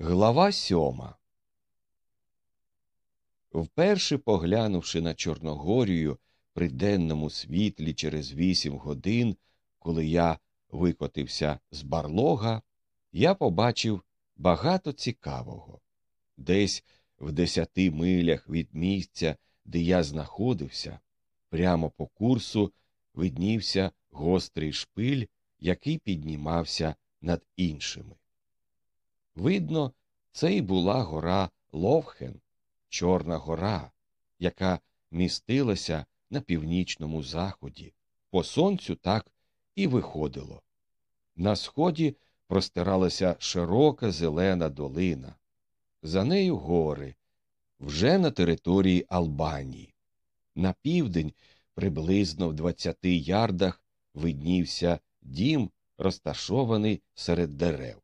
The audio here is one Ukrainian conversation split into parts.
Глава сьома. Вперше поглянувши на Чорногорію при денному світлі через вісім годин, коли я викотився з барлога, я побачив багато цікавого. Десь в десяти милях від місця, де я знаходився, прямо по курсу виднівся гострий шпиль, який піднімався над іншими. Видно, це й була гора Ловхен, Чорна гора, яка містилася на північному заході. По сонцю так і виходило. На сході простиралася широка зелена долина, за нею гори, вже на території Албанії. На південь, приблизно в двадцяти ярдах, виднівся дім, розташований серед дерев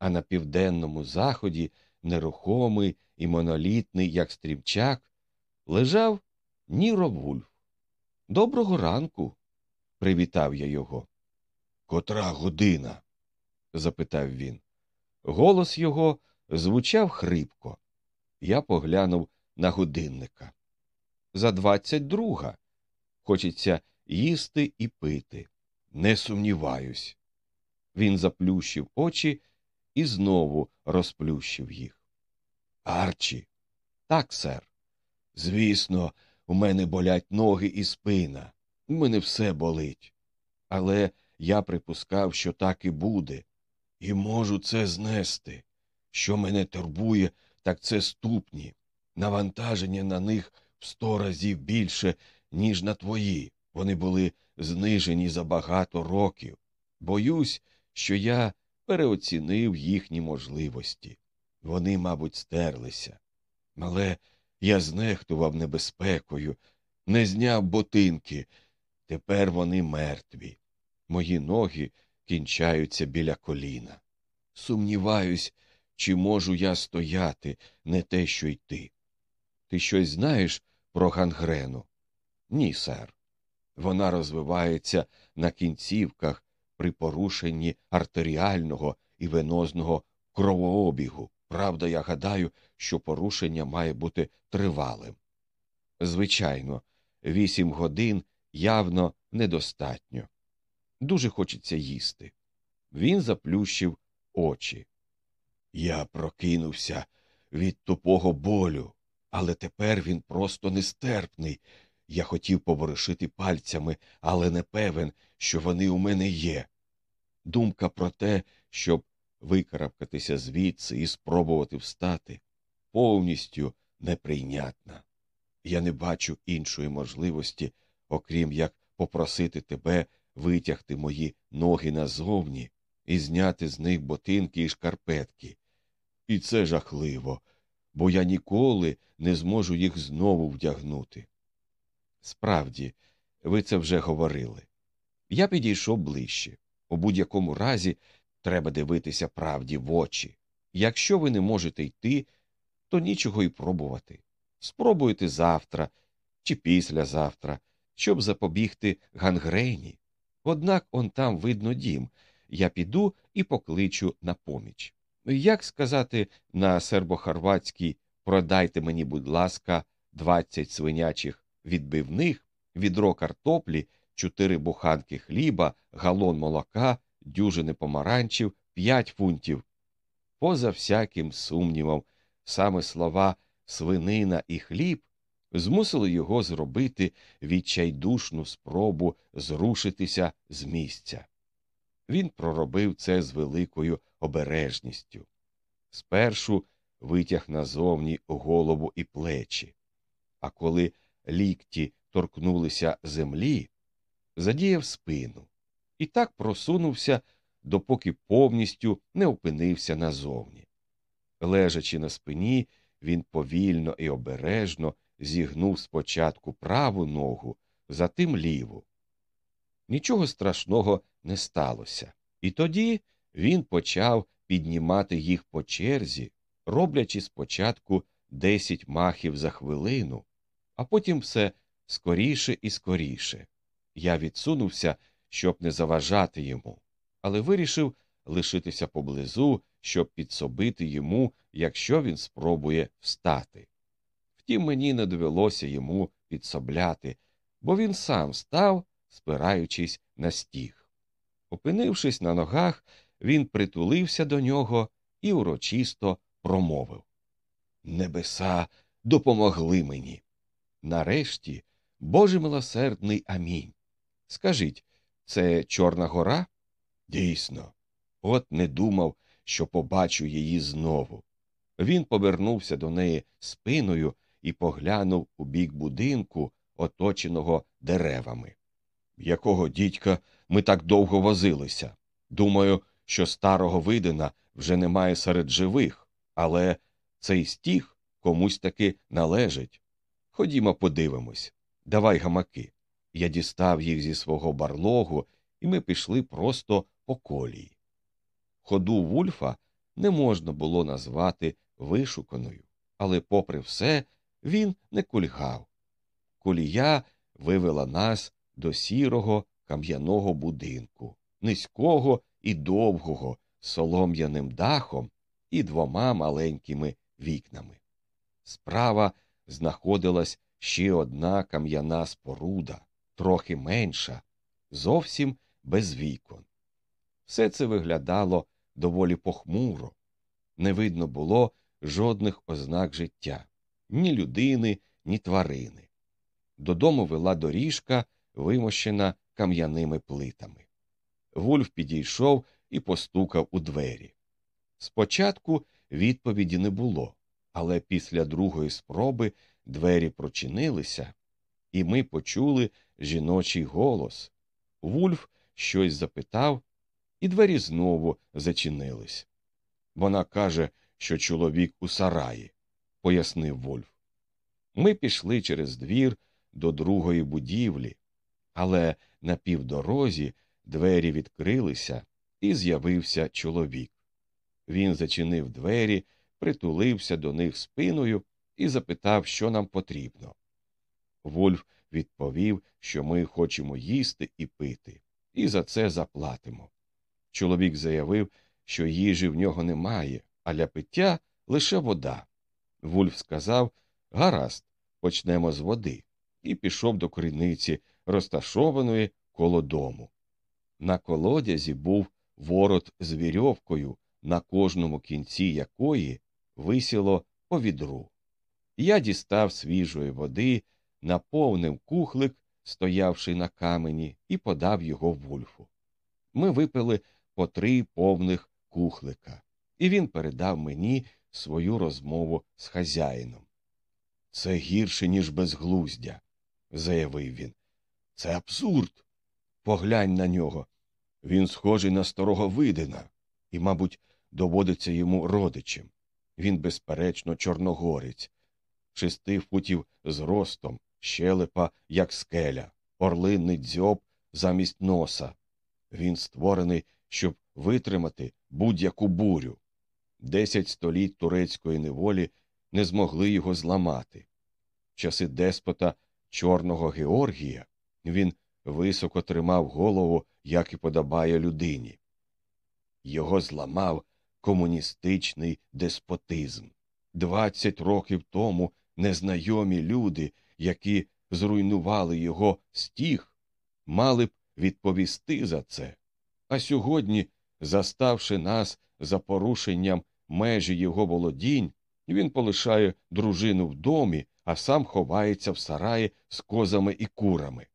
а на південному заході, нерухомий і монолітний, як стрімчак, лежав Ніро Вульф. Доброго ранку, привітав я його. Котра година? запитав він. Голос його звучав хрипко. Я поглянув на годинника. За двадцять друга. Хочеться їсти і пити. Не сумніваюсь. Він заплющив очі і знову розплющив їх. Арчі. Так, сер. Звісно, у мене болять ноги і спина. У мене все болить. Але я припускав, що так і буде, і можу це знести. Що мене турбує, так це ступні. Навантаження на них в сто разів більше, ніж на твої. Вони були знижені за багато років. Боюсь, що я переоцінив їхні можливості. Вони, мабуть, стерлися. Але я знехтував небезпекою, не зняв ботинки. Тепер вони мертві. Мої ноги кінчаються біля коліна. Сумніваюсь, чи можу я стояти, не те, що йти. Ти щось знаєш про гангрену? Ні, сер. Вона розвивається на кінцівках при порушенні артеріального і венозного кровообігу. Правда, я гадаю, що порушення має бути тривалим. Звичайно, вісім годин явно недостатньо. Дуже хочеться їсти. Він заплющив очі. Я прокинувся від тупого болю, але тепер він просто нестерпний. Я хотів поворушити пальцями, але не певен, що вони у мене є. Думка про те, щоб викарабкатися звідси і спробувати встати, повністю неприйнятна. Я не бачу іншої можливості, окрім як попросити тебе витягти мої ноги назовні і зняти з них ботинки і шкарпетки. І це жахливо, бо я ніколи не зможу їх знову вдягнути. Справді, ви це вже говорили. Я підійшов ближче. У будь-якому разі треба дивитися правді в очі. Якщо ви не можете йти, то нічого й пробувати. Спробуйте завтра чи післязавтра, щоб запобігти гангрені. Однак он там видно дім. Я піду і покличу на поміч. Як сказати на сербохорватській продайте мені, будь ласка, двадцять свинячих відбивних, відро картоплі чотири буханки хліба, галон молока, дюжини помаранчів, п'ять фунтів. Поза всяким сумнівом, саме слова свинина і хліб змусили його зробити відчайдушну спробу зрушитися з місця. Він проробив це з великою обережністю. Спершу витяг назовні голову і плечі, а коли лікті торкнулися землі, задіяв спину і так просунувся, допоки повністю не опинився назовні. Лежачи на спині, він повільно і обережно зігнув спочатку праву ногу, затим ліву. Нічого страшного не сталося, і тоді він почав піднімати їх по черзі, роблячи спочатку десять махів за хвилину, а потім все скоріше і скоріше. Я відсунувся, щоб не заважати йому, але вирішив лишитися поблизу, щоб підсобити йому, якщо він спробує встати. Втім, мені не довелося йому підсобляти, бо він сам став, спираючись на стіг. Опинившись на ногах, він притулився до нього і урочисто промовив Небеса допомогли мені. Нарешті, Боже милосердний амінь. Скажіть, це Чорна гора? Дійсно, от не думав, що побачу її знову. Він повернувся до неї спиною і поглянув у бік будинку, оточеного деревами. Якого дідька ми так довго возилися? Думаю, що старого видина вже немає серед живих, але цей стіг комусь таки належить. Ходімо, подивимось. Давай гамаки. Я дістав їх зі свого барлогу, і ми пішли просто по колії. Ходу Вульфа не можна було назвати вишуканою, але, попри все, він не кульгав. Колія вивела нас до сірого кам'яного будинку, низького і довгого, солом'яним дахом і двома маленькими вікнами. Справа знаходилась ще одна кам'яна споруда, трохи менша, зовсім без вікон. Все це виглядало доволі похмуро, не видно було жодних ознак життя ні людини, ні тварини. Додому вела доріжка, вимощена кам'яними плитами. Вульф підійшов і постукав у двері. Спочатку відповіді не було, але після другої спроби двері прочинилися, і ми почули жіночий голос. Вульф щось запитав, і двері знову зачинились. Вона каже, що чоловік у сараї, пояснив Вольф. Ми пішли через двір до другої будівлі, але на півдорозі двері відкрилися, і з'явився чоловік. Він зачинив двері, притулився до них спиною і запитав, що нам потрібно. Вольф відповів, що ми хочемо їсти і пити, і за це заплатимо. Чоловік заявив, що їжі в нього немає, а для пиття лише вода. Вульф сказав Гаразд, почнемо з води, і пішов до криниці, розташованої коло дому. На колодязі був ворот з вірьовкою, на кожному кінці якої висіло по відру. Я дістав свіжої води, наповнив кухлик, стоявши на камені, і подав його вульфу. Ми випили по три повних кухлика, і він передав мені свою розмову з хазяїном. Це гірше, ніж безглуздя, заявив він. Це абсурд. Поглянь на нього. Він схожий на старого видина, і, мабуть, доводиться йому родичем. Він, безперечно, чорногорець, шести футів зростом, щелепа, як скеля, орлинний дзьоб замість носа. Він створений, щоб витримати будь-яку бурю. Десять століть турецької неволі не змогли його зламати. В часи деспота чорного Георгія він високо тримав голову, як і подобає людині. Його зламав комуністичний деспотизм. Двадцять років тому незнайомі люди, які зруйнували його стіг, мали б відповісти за це. А сьогодні, заставши нас за порушенням межі його володінь, він полишає дружину в домі, а сам ховається в сараї з козами і курами.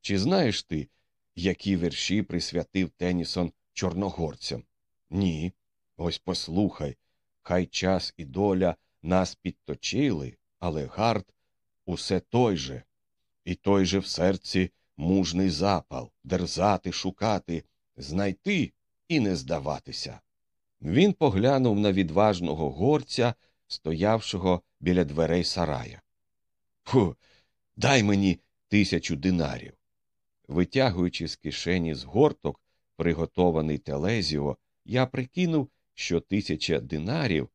Чи знаєш ти, які вірші присвятив Тенісон чорногорцям? Ні. Ось послухай. Хай час і доля нас підточили, але гард усе той же, і той же в серці мужний запал дерзати, шукати, знайти і не здаватися. Він поглянув на відважного горця, стоявшого біля дверей сарая. Фу, дай мені тисячу динарів. Витягуючи з кишені з горток, приготований телезіо, я прикинув, що тисяча динарів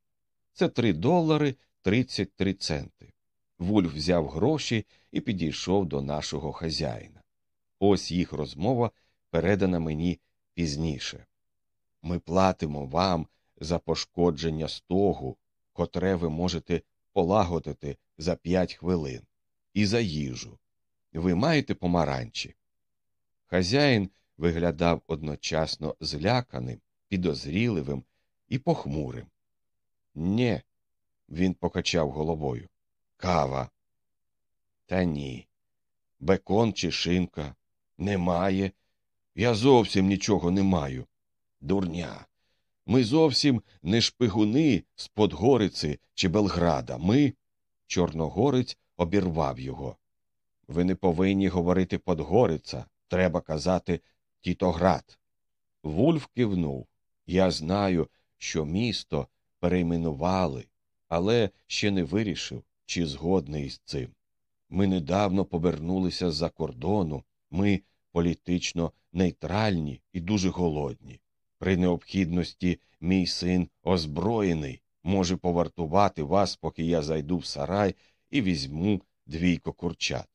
це три долари тридцять три центи. Вульф взяв гроші і підійшов до нашого хазяїна. Ось їх розмова передана мені пізніше. Ми платимо вам за пошкодження стогу, котре ви можете полагодити за п'ять хвилин, і за їжу. Ви маєте помаранчі. Хазяїн виглядав одночасно зляканим, підозріливим і похмурим. Нє, він покачав головою. Кава. Та ні. Бекон чи шинка. Немає. Я зовсім нічого не маю. Дурня. Ми зовсім не шпигуни з Подгориці чи Белграда. Ми. Чорногорець обірвав його. Ви не повинні говорити Подгориця. Треба казати Тітоград. Вульф кивнув. Я знаю, що місто перейменували, але ще не вирішив, чи згодний із цим. Ми недавно повернулися з-за кордону, ми політично нейтральні і дуже голодні. При необхідності мій син озброєний може повартувати вас, поки я зайду в сарай і візьму двійко курчат.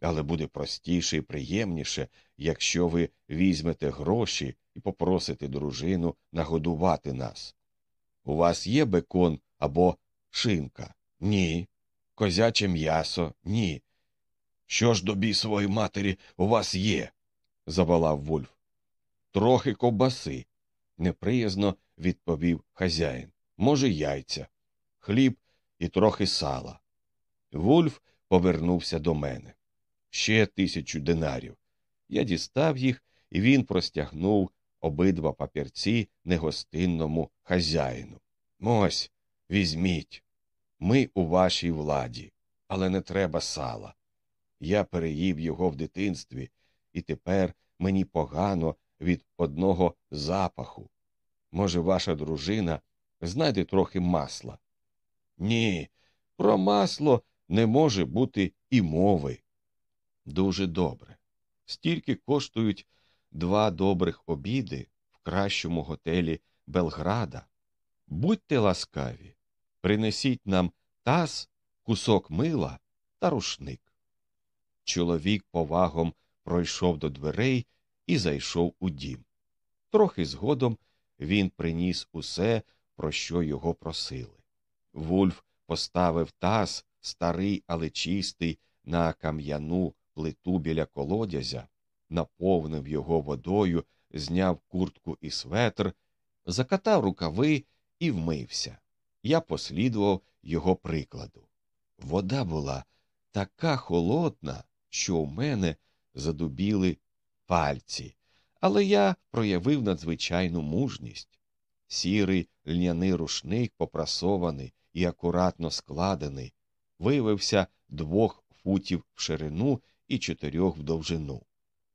Але буде простіше і приємніше, якщо ви візьмете гроші і попросите дружину нагодувати нас. У вас є бекон або шинка? Ні. Козяче м'ясо? Ні. Що ж до бісової матері у вас є? заволав Вульф. Трохи ковбаси, неприязно відповів хазяїн. Може, яйця, хліб і трохи сала. Вульф повернувся до мене. Ще тисячу динарів. Я дістав їх, і він простягнув обидва папірці негостинному хазяїну. Ось, візьміть. Ми у вашій владі, але не треба сала. Я переїв його в дитинстві, і тепер мені погано від одного запаху. Може, ваша дружина знайде трохи масла? Ні, про масло не може бути і мови. Дуже добре. Стільки коштують два добрих обіди в кращому готелі Белграда. Будьте ласкаві, принесіть нам таз, кусок мила та рушник. Чоловік повагом пройшов до дверей і зайшов у дім. Трохи згодом він приніс усе, про що його просили. Вульф поставив таз, старий, але чистий, на кам'яну плиту біля колодязя, наповнив його водою, зняв куртку і светр, закатав рукави і вмився. Я послідував його прикладу. Вода була така холодна, що у мене задубіли пальці, але я проявив надзвичайну мужність. Сірий льняний рушник, попрасований і акуратно складений, виявився двох футів в ширину і чотирьох в довжину.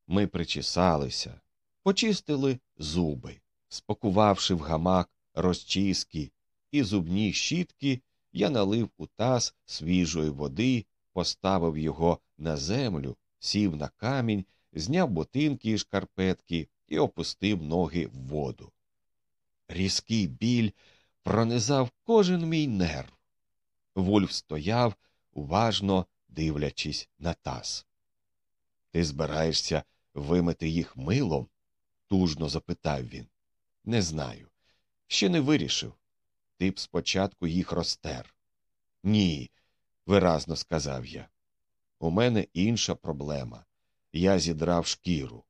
Ми причесалися, почистили зуби, спакувавши в гамак розчіски і зубні щітки, я налив у таз свіжої води, поставив його на землю, сів на камінь, зняв ботинки і шкарпетки і опустив ноги в воду. Різкий біль пронизав кожен мій нерв. Вульф стояв, уважно дивлячись на таз. Ти збираєшся вимити їх милом? тужно запитав він. Не знаю. Ще не вирішив. Ти б спочатку їх розтер. Ні, виразно сказав я. У мене інша проблема. Я зідрав шкіру.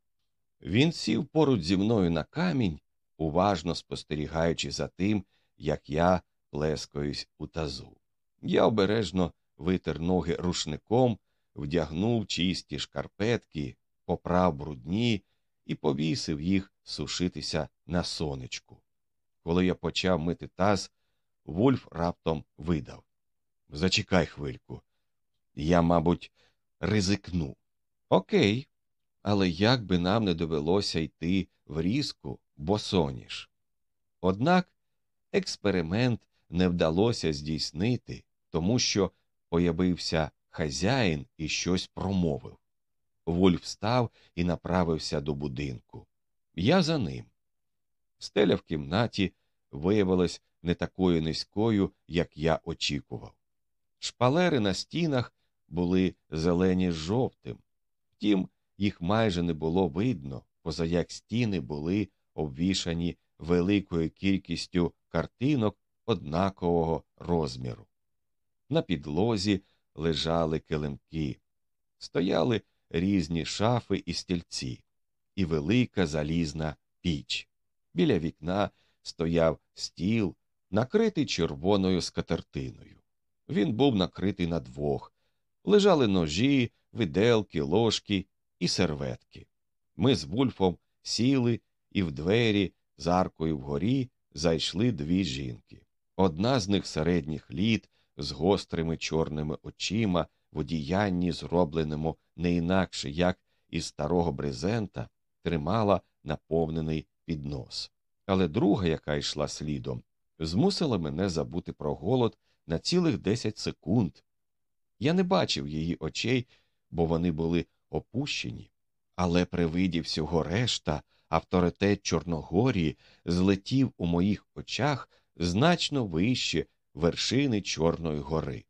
Він сів поруч зі мною на камінь, уважно спостерігаючи за тим, як я плескаюсь у тазу. Я обережно витер ноги рушником, вдягнув чисті шкарпетки, поправ брудні і повісив їх сушитися на сонечку. Коли я почав мити таз, Вульф раптом видав Зачекай хвильку. Я, мабуть, ризикну. Окей, але як би нам не довелося йти в різку, бо соніш. Однак експеримент не вдалося здійснити, тому що появився хазяїн і щось промовив. Вульф встав і направився до будинку. Я за ним. Стеля в кімнаті виявилась не такою низькою, як я очікував. Шпалери на стінах були зелені з жовтим, втім, їх майже не було видно, поза як стіни були обвішані великою кількістю картинок однакового розміру. На підлозі лежали килимки, стояли різні шафи і стільці, і велика залізна піч. Біля вікна стояв стіл, накритий червоною скатертиною. Він був накритий на двох. Лежали ножі, виделки, ложки і серветки. Ми з Вульфом сіли і в двері з аркою вгорі зайшли дві жінки. Одна з них середніх літ, з гострими чорними очима, в одіянні, зробленому не інакше, як із старого брезента, тримала наповнений піднос. Але друга, яка йшла слідом, змусила мене забути про голод на цілих десять секунд. Я не бачив її очей, бо вони були опущені, але при виді всього решта авторитет Чорногорії злетів у моїх очах значно вище вершини Чорної гори.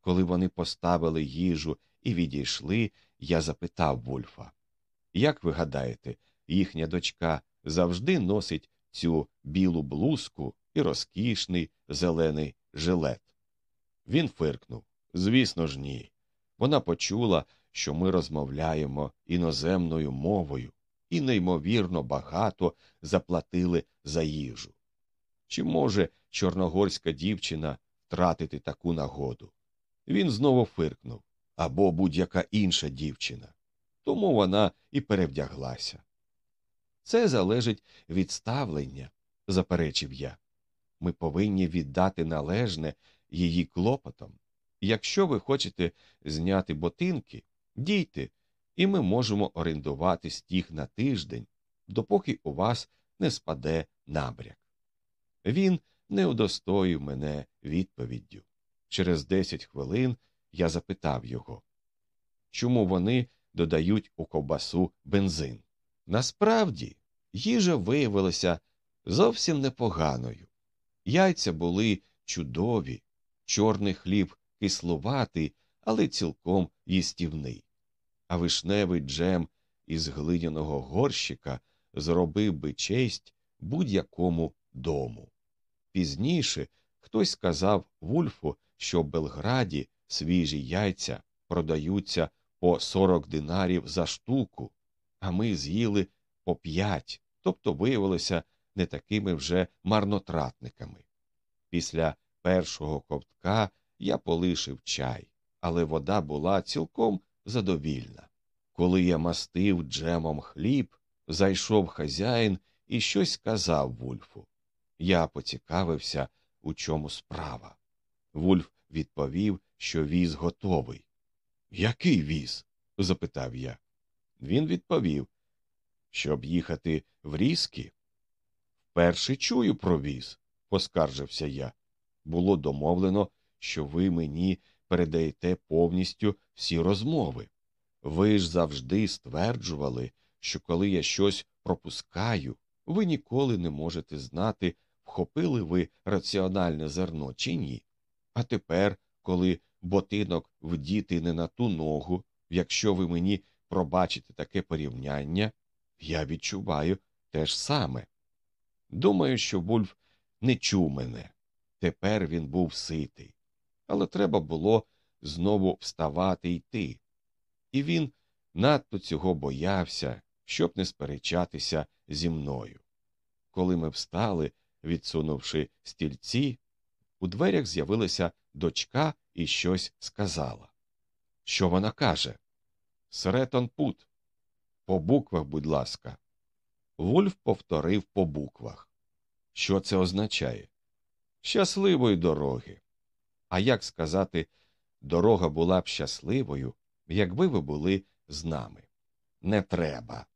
Коли вони поставили їжу і відійшли, я запитав Вульфа Як ви гадаєте, їхня дочка завжди носить цю білу блузку і розкішний зелений жилет? Він фиркнув Звісно ж, ні. Вона почула, що ми розмовляємо іноземною мовою, і неймовірно багато заплатили за їжу. Чи може чорногорська дівчина втратити таку нагоду? Він знову фиркнув або будь-яка інша дівчина. Тому вона і перевдяглася. Це залежить від ставлення, заперечив я. Ми повинні віддати належне її клопотом. Якщо ви хочете зняти ботинки, дійте, і ми можемо орендувати стіг на тиждень, допоки у вас не спаде набряк. Він не удостоїв мене відповіддю. Через десять хвилин я запитав його, чому вони додають у ковбасу бензин. Насправді, їжа виявилася зовсім непоганою. Яйця були чудові, чорний хліб кислуватий, але цілком їстівний. А вишневий джем із глиняного горщика зробив би честь будь-якому дому. Пізніше хтось сказав Вульфу, що в Белграді свіжі яйця продаються по 40 динарів за штуку, а ми з'їли по п'ять, тобто виявилися не такими вже марнотратниками. Після першого ковтка я полишив чай, але вода була цілком задовільна. Коли я мастив джемом хліб, зайшов хазяїн і щось сказав Вульфу. Я поцікавився, у чому справа. Вульф відповів, що віз готовий. Який віз? запитав я. Він відповів, щоб їхати в різки. Вперше чую про віз, поскаржився я. Було домовлено, що ви мені передаєте повністю всі розмови. Ви ж завжди стверджували, що коли я щось пропускаю, ви ніколи не можете знати, вхопили ви раціональне зерно чи ні. А тепер, коли ботинок вдіти не на ту ногу, якщо ви мені пробачите таке порівняння, я відчуваю те ж саме. Думаю, що Вульф не чув мене. Тепер він був ситий але треба було знову вставати й йти. І він надто цього боявся, щоб не сперечатися зі мною. Коли ми встали, відсунувши стільці, у дверях з'явилася дочка і щось сказала. Що вона каже? Сретон пут. По буквах, будь ласка. Вульф повторив по буквах. Що це означає? Щасливої дороги. А як сказати, дорога була б щасливою, якби ви були з нами. Не треба.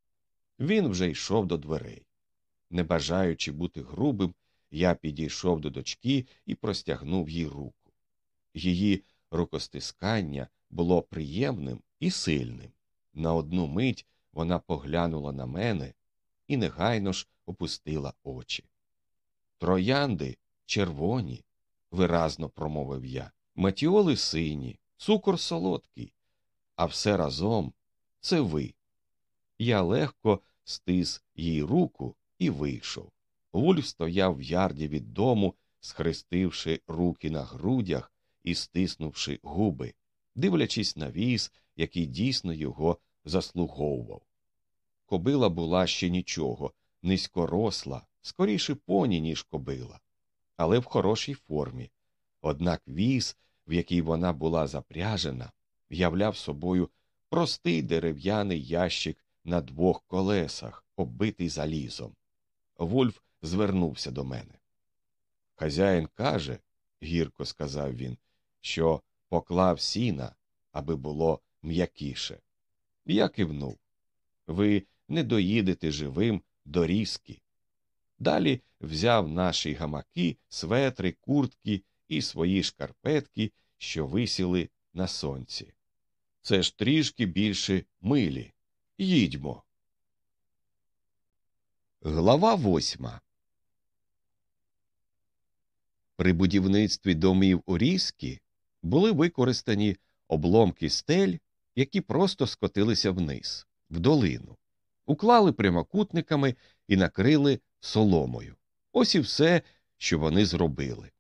Він вже йшов до дверей. Не бажаючи бути грубим, я підійшов до дочки і простягнув їй руку. Її рукостискання було приємним і сильним. На одну мить вона поглянула на мене і негайно ж опустила очі. Троянди червоні, виразно промовив я. Матіоли сині, цукор солодкий, а все разом це ви. Я легко стис їй руку і вийшов. Вульф стояв в ярді від дому, схрестивши руки на грудях і стиснувши губи, дивлячись на віз, який дійсно його заслуговував. Кобила була ще нічого, низькоросла, скоріше поні, ніж кобила, але в хорошій формі. Однак віз, в який вона була запряжена, являв собою простий дерев'яний ящик на двох колесах, оббитий залізом. Вульф звернувся до мене. Хазяїн каже, гірко сказав він, що поклав сіна, аби було м'якіше. Я кивнув. Ви не доїдете живим до різки. Далі взяв наші гамаки, светри, куртки і свої шкарпетки, що висіли на сонці. Це ж трішки більше милі. Їдьмо. Глава восьма При будівництві домів у Різкі були використані обломки стель, які просто скотилися вниз, в долину, уклали прямокутниками і накрили соломою. Ось і все, що вони зробили.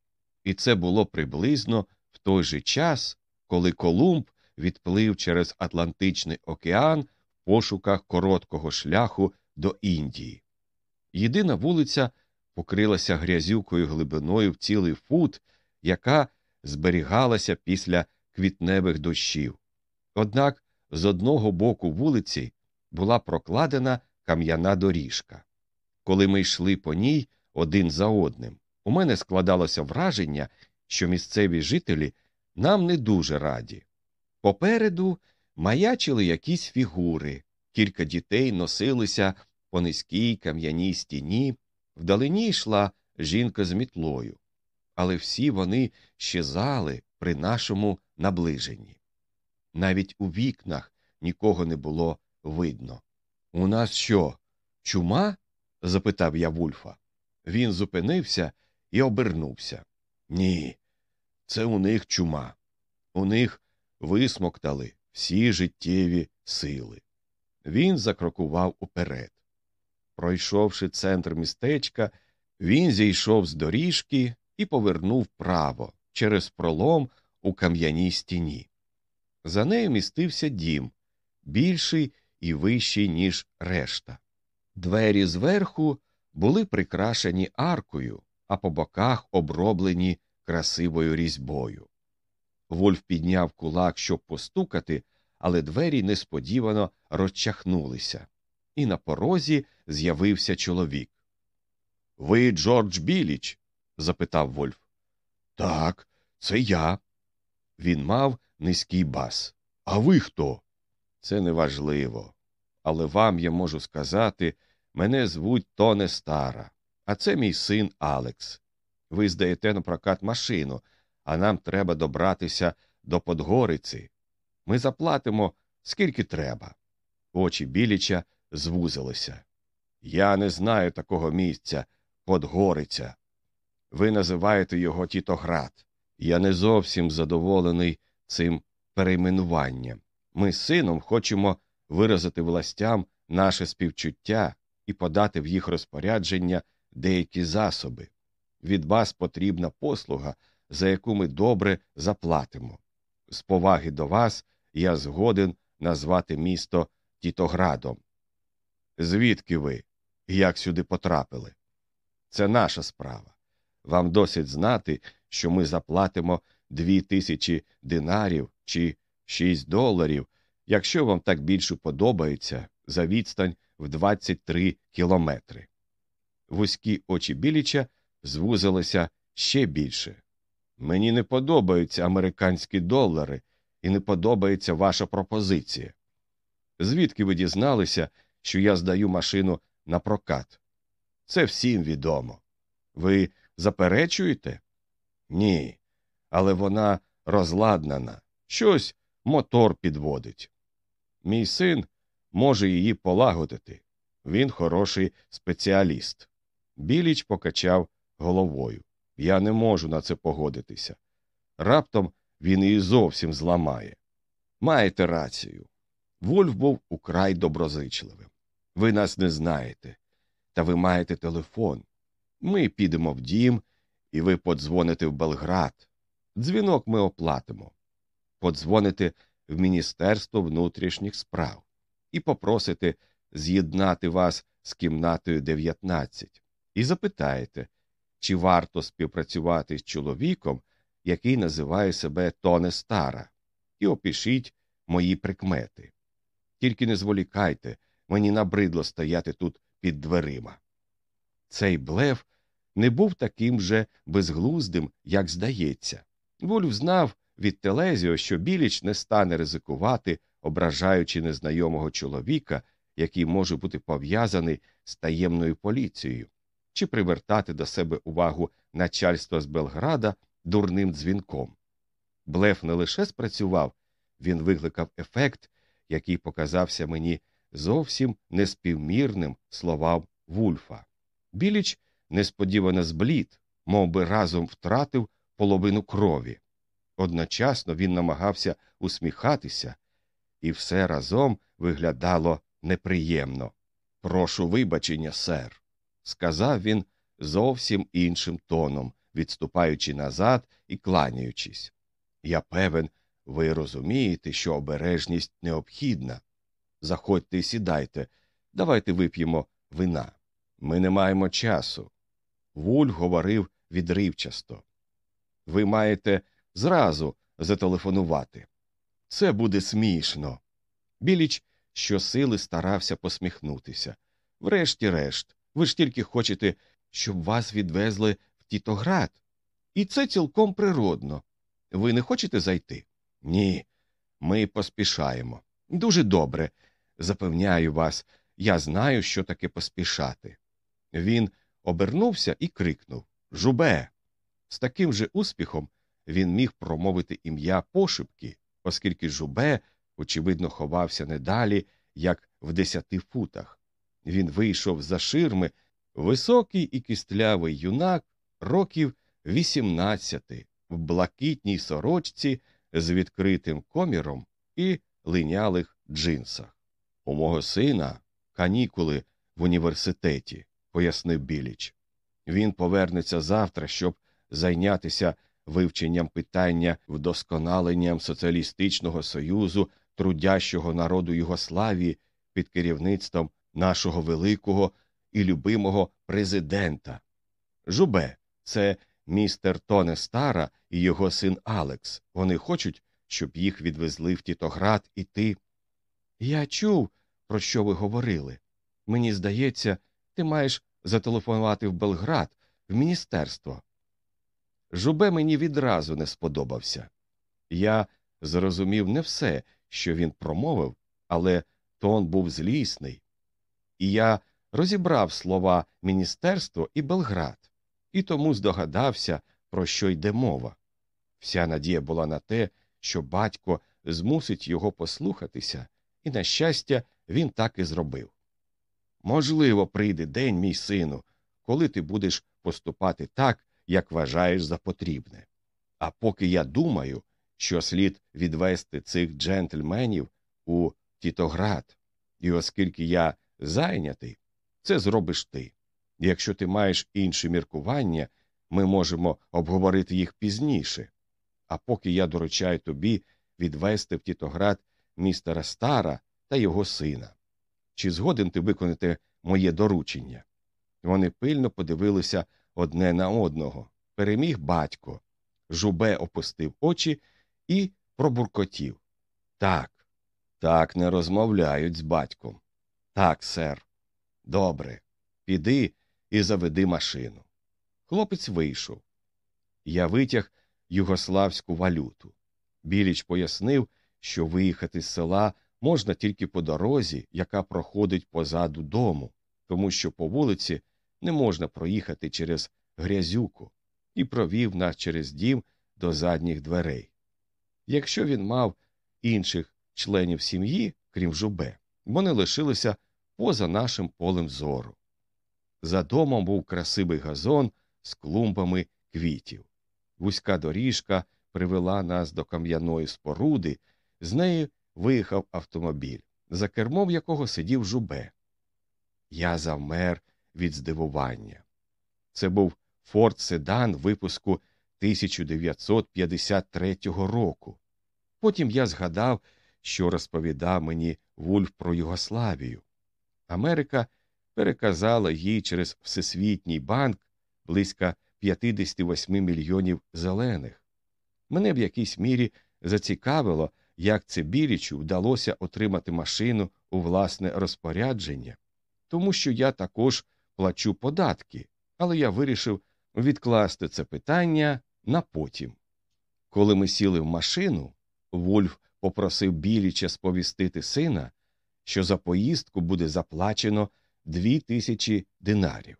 І це було приблизно в той же час, коли Колумб відплив через Атлантичний океан в пошуках короткого шляху до Індії. Єдина вулиця покрилася грязюкою глибиною в цілий фут, яка зберігалася після квітневих дощів. Однак з одного боку вулиці була прокладена кам'яна доріжка. Коли ми йшли по ній один за одним, у мене складалося враження, що місцеві жителі нам не дуже раді. Попереду маячили якісь фігури, кілька дітей носилися по низькій кам'яній стіні, вдалині йшла жінка з мітлою, але всі вони щезали при нашому наближенні. Навіть у вікнах нікого не було видно. У нас що, чума? запитав я Вульфа. Він зупинився і обернувся. Ні, це у них чума. У них висмоктали всі життєві сили. Він закрокував уперед. Пройшовши центр містечка, він зійшов з доріжки і повернув право через пролом у кам'яній стіні. За нею містився дім, більший і вищий, ніж решта. Двері зверху були прикрашені аркою, а по боках оброблені красивою різьбою. Вольф підняв кулак, щоб постукати, але двері несподівано розчахнулися, і на порозі з'явився чоловік. Ви Джордж Біліч? запитав Вольф. Так, це я. Він мав низький бас. А ви хто? Це неважливо. Але вам я можу сказати, мене звуть Тоне Стара, а це мій син Алекс. Ви здаєте на прокат машину, а нам треба добратися до Подгориці. Ми заплатимо скільки треба. Очі біліча звузилися. Я не знаю такого місця Подгориця. Ви називаєте його Тітоград. Я не зовсім задоволений цим перейменуванням. Ми з сином хочемо виразити властям наше співчуття і подати в їх розпорядження деякі засоби. Від вас потрібна послуга, за яку ми добре заплатимо. З поваги до вас я згоден назвати місто Тітоградом. Звідки ви? Як сюди потрапили? Це наша справа. Вам досить знати, що ми заплатимо дві тисячі динарів чи шість доларів, якщо вам так більше подобається за відстань в 23 кілометри. Вузькі очі біліча звузилися ще більше. Мені не подобаються американські долари і не подобається ваша пропозиція. Звідки ви дізналися, що я здаю машину на прокат? Це всім відомо. Ви заперечуєте? Ні. Але вона розладнана. Щось мотор підводить. Мій син може її полагодити. Він хороший спеціаліст. Біліч покачав головою. Я не можу на це погодитися. Раптом він її зовсім зламає. Маєте рацію. Вольф був украй доброзичливим. Ви нас не знаєте, та ви маєте телефон. Ми підемо в дім, і ви подзвоните в Белград. Дзвінок ми оплатимо. Подзвоните в Міністерство внутрішніх справ і попросите з'єднати вас з кімнатою 19 і запитаєте, чи варто співпрацювати з чоловіком, який називає себе Тоне Стара, і опишіть мої прикмети. Тільки не зволікайте, мені набридло стояти тут під дверима. Цей блеф не був таким же безглуздим, як здається. Вольф знав від Телезіо, що біліч не стане ризикувати, ображаючи незнайомого чоловіка, який може бути пов'язаний з таємною поліцією, чи привертати до себе увагу начальства з Белграда дурним дзвінком. Блеф не лише спрацював, він викликав ефект, який показався мені зовсім неспівмірним словам Вульфа. Біліч несподівано зблід, мов би разом втратив половину крові. Одночасно він намагався усміхатися, і все разом виглядало неприємно. Прошу вибачення, сер, сказав він зовсім іншим тоном, відступаючи назад і кланяючись. Я певен, ви розумієте, що обережність необхідна. Заходьте і сідайте, давайте вип'ємо вина. Ми не маємо часу. Вуль говорив відривчасто. Ви маєте зразу зателефонувати. Це буде смішно. Біліч щосили старався посміхнутися. Врешті-решт, ви ж тільки хочете, щоб вас відвезли в Тітоград. І це цілком природно. Ви не хочете зайти? Ні. Ми поспішаємо. Дуже добре. Запевняю вас, я знаю, що таке поспішати. Він обернувся і крикнув Жубе. З таким же успіхом він міг промовити ім'я пошепки, оскільки Жубе, очевидно, ховався не далі, як в десяти футах. Він вийшов за ширми, високий і кістлявий юнак років вісімнадцяти, в блакитній сорочці з відкритим коміром і линялих джинсах. У мого сина канікули в університеті, пояснив Біліч. Він повернеться завтра, щоб зайнятися вивченням питання вдосконаленням соціалістичного союзу трудящого народу Югославії під керівництвом нашого великого і любимого президента. Жубе, це містер Тоне Стара і його син Алекс. Вони хочуть, щоб їх відвезли в Тітоград і ти. Я чув, про що ви говорили. Мені здається, ти маєш зателефонувати в Белград, в міністерство. Жубе мені відразу не сподобався. Я зрозумів не все, що він промовив, але тон був злісний. І я розібрав слова міністерство і Белград, і тому здогадався, про що йде мова. Вся надія була на те, що батько змусить його послухатися, і, на щастя, він так і зробив. Можливо, прийде день, мій сину, коли ти будеш поступати так, як вважаєш за потрібне. А поки я думаю, що слід відвести цих джентльменів у Тітоград, і оскільки я зайнятий, це зробиш ти. Якщо ти маєш інші міркування, ми можемо обговорити їх пізніше. А поки я доручаю тобі відвести в Тітоград містера Стара та його сина. Чи згоден ти виконати моє доручення? Вони пильно подивилися одне на одного. Переміг батько. Жубе опустив очі і пробуркотів. Так, так не розмовляють з батьком. Так, сер. Добре. Піди і заведи машину. Хлопець вийшов. Я витяг югославську валюту. Біліч пояснив, що виїхати з села можна тільки по дорозі, яка проходить позаду дому, тому що по вулиці не можна проїхати через грязюку, і провів нас через дім до задніх дверей. Якщо він мав інших членів сім'ї, крім жубе, вони лишилися поза нашим полем зору. За домом був красивий газон з клумбами квітів. Вузька доріжка привела нас до кам'яної споруди, з неї виїхав автомобіль, за кермом якого сидів жубе. Я завмер від здивування. Це був Форд Седан випуску 1953 року. Потім я згадав, що розповідав мені Вульф про Югославію. Америка переказала їй через Всесвітній банк близько 58 мільйонів зелених. Мене в якійсь мірі зацікавило, як це Білічу вдалося отримати машину у власне розпорядження, тому що я також плачу податки, але я вирішив відкласти це питання на потім. Коли ми сіли в машину, Вульф попросив Біліча сповістити сина, що за поїздку буде заплачено дві тисячі динарів.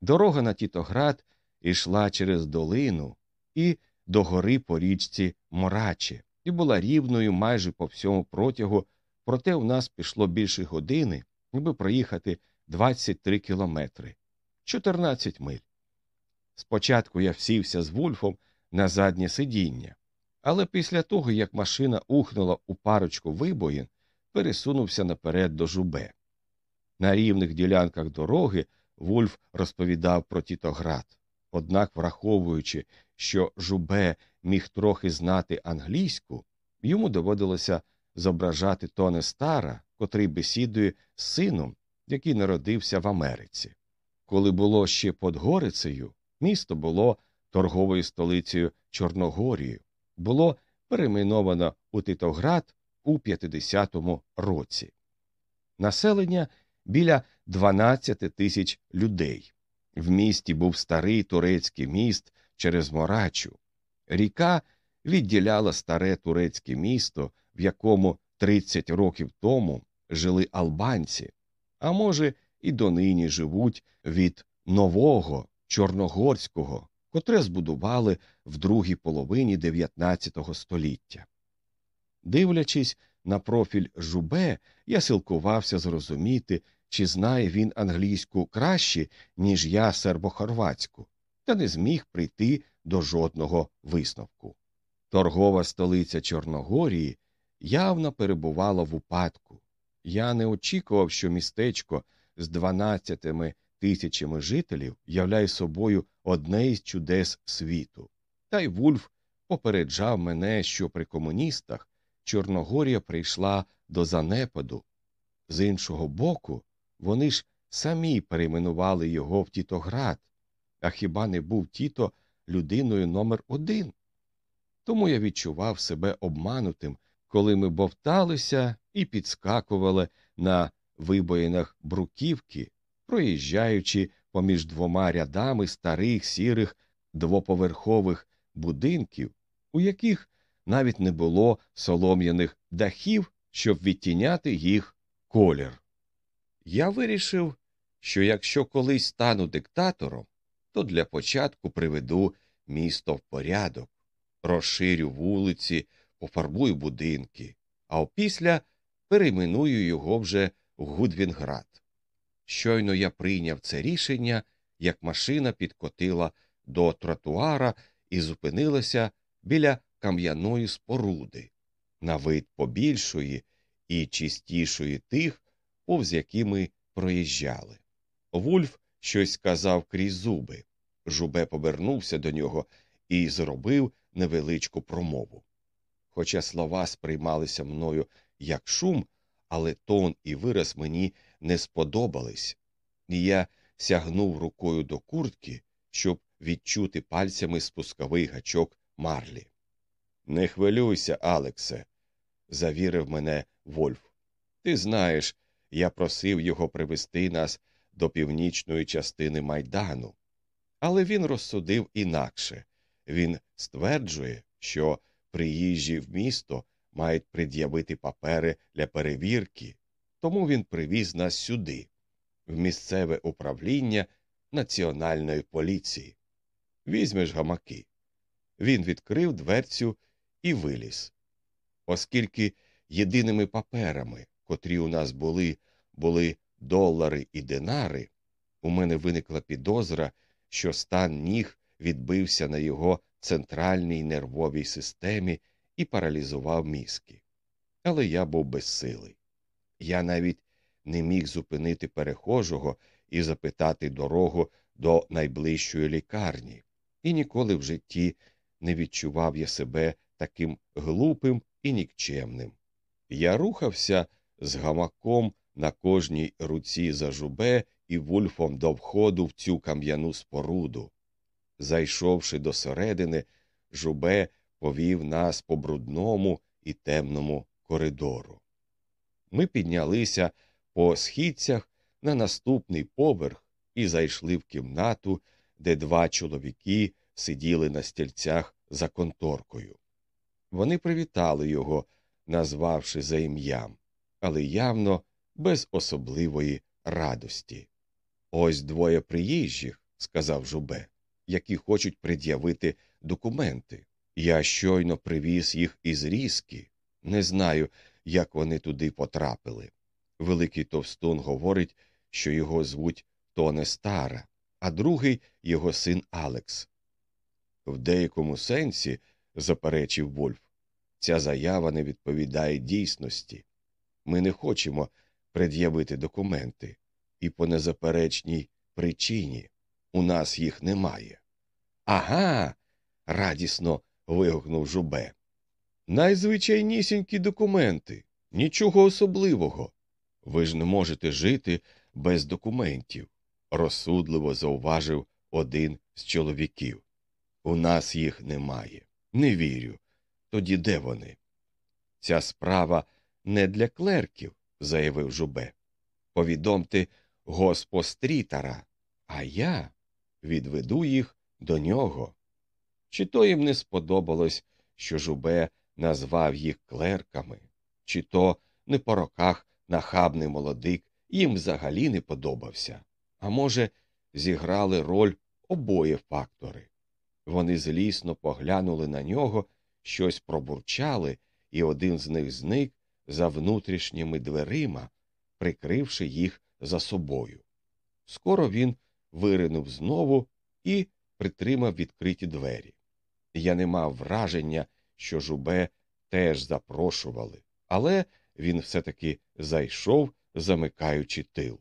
Дорога на Тітоград йшла через долину і до гори по річці Морачі, і була рівною майже по всьому протягу, проте у нас пішло більше години, аби проїхати 23 кілометри 14 миль. Спочатку я всівся з Вульфом на заднє сидіння, але після того, як машина ухнула у парочку вибоїн, пересунувся наперед до жубе. На рівних ділянках дороги Вульф розповідав про Тітоград. Однак, враховуючи, що жубе міг трохи знати англійську, йому доводилося зображати Тоне Стара, котрий бесідує з сином, який народився в Америці. Коли було ще Подгорицею, місто було торговою столицею Чорногорії, було перейменовано у Титоград у 50-му році. Населення біля 12 тисяч людей. В місті був старий турецький міст через Морачу. Ріка відділяла старе турецьке місто, в якому 30 років тому жили албанці, а може, і донині живуть від нового чорногорського, котре збудували в другій половині 19 століття. Дивлячись на профіль жубе, я силкувався зрозуміти, чи знає він англійську краще, ніж я сербохорватську, та не зміг прийти до жодного висновку. Торгова столиця Чорногорії явно перебувала в упадку. Я не очікував, що містечко з дванадцятими тисячами жителів являє собою одне із чудес світу. Та й Вульф попереджав мене, що при комуністах Чорногорія прийшла до занепаду. З іншого боку, вони ж самі перейменували його в Тітоград, а хіба не був Тіто людиною номер один? Тому я відчував себе обманутим, коли ми бовталися і підскакували на вибоїнах бруківки, проїжджаючи поміж двома рядами старих сірих двоповерхових будинків, у яких навіть не було солом'яних дахів, щоб відтіняти їх колір. Я вирішив, що якщо колись стану диктатором, то для початку приведу місто в порядок, розширю вулиці, пофарбую будинки, а опісля перейменую його вже в Гудвінград. Щойно я прийняв це рішення, як машина підкотила до тротуара і зупинилася біля кам'яної споруди, на вид побільшої і чистішої тих, повз які ми проїжджали. Вульф щось сказав крізь зуби. Жубе повернувся до нього і зробив невеличку промову. Хоча слова сприймалися мною як шум, але тон і вираз мені не сподобались, і я сягнув рукою до куртки, щоб відчути пальцями спусковий гачок марлі. Не хвилюйся, Алексе, завірив мене Вольф. Ти знаєш, я просив його привести нас до північної частини майдану. Але він розсудив інакше він стверджує, що приїжджі в місто мають пред'явити папери для перевірки, тому він привіз нас сюди, в місцеве управління національної поліції. Візьмеш гамаки. Він відкрив дверцю і виліз. Оскільки єдиними паперами, котрі у нас були, були долари і динари, у мене виникла підозра, що стан ніг відбився на його центральній нервовій системі і паралізував мізки. Але я був безсилий. Я навіть не міг зупинити перехожого і запитати дорогу до найближчої лікарні, і ніколи в житті не відчував я себе таким глупим і нікчемним. Я рухався з гамаком на кожній руці за жубе і вульфом до входу в цю кам'яну споруду. Зайшовши до середини, жубе повів нас по брудному і темному коридору. Ми піднялися по східцях на наступний поверх і зайшли в кімнату, де два чоловіки сиділи на стільцях за конторкою. Вони привітали його, назвавши за ім'ям, але явно без особливої радості. Ось двоє приїжджих, сказав жубе, які хочуть пред'явити документи. Я щойно привіз їх із різки. Не знаю, як вони туди потрапили. Великий товстун говорить, що його звуть Тоне Стара, а другий його син Алекс. В деякому сенсі, заперечив Вольф, ця заява не відповідає дійсності. Ми не хочемо пред'явити документи, і по незаперечній причині у нас їх немає. Ага. радісно вигукнув жубе. Найзвичайнісінькі документи, нічого особливого. Ви ж не можете жити без документів, розсудливо зауважив один з чоловіків. У нас їх немає. Не вірю. Тоді де вони? Ця справа не для клерків, заявив жубе. Повідомте госпострітара, а я відведу їх до нього. Чи то їм не сподобалось, що жубе назвав їх клерками, чи то не по роках нахабний молодик їм взагалі не подобався, а може, зіграли роль обоє фактори. Вони злісно поглянули на нього, щось пробурчали, і один з них зник за внутрішніми дверима, прикривши їх за собою. Скоро він виринув знову і притримав відкриті двері. Я не мав враження, що жубе теж запрошували, але він все таки зайшов, замикаючи тил.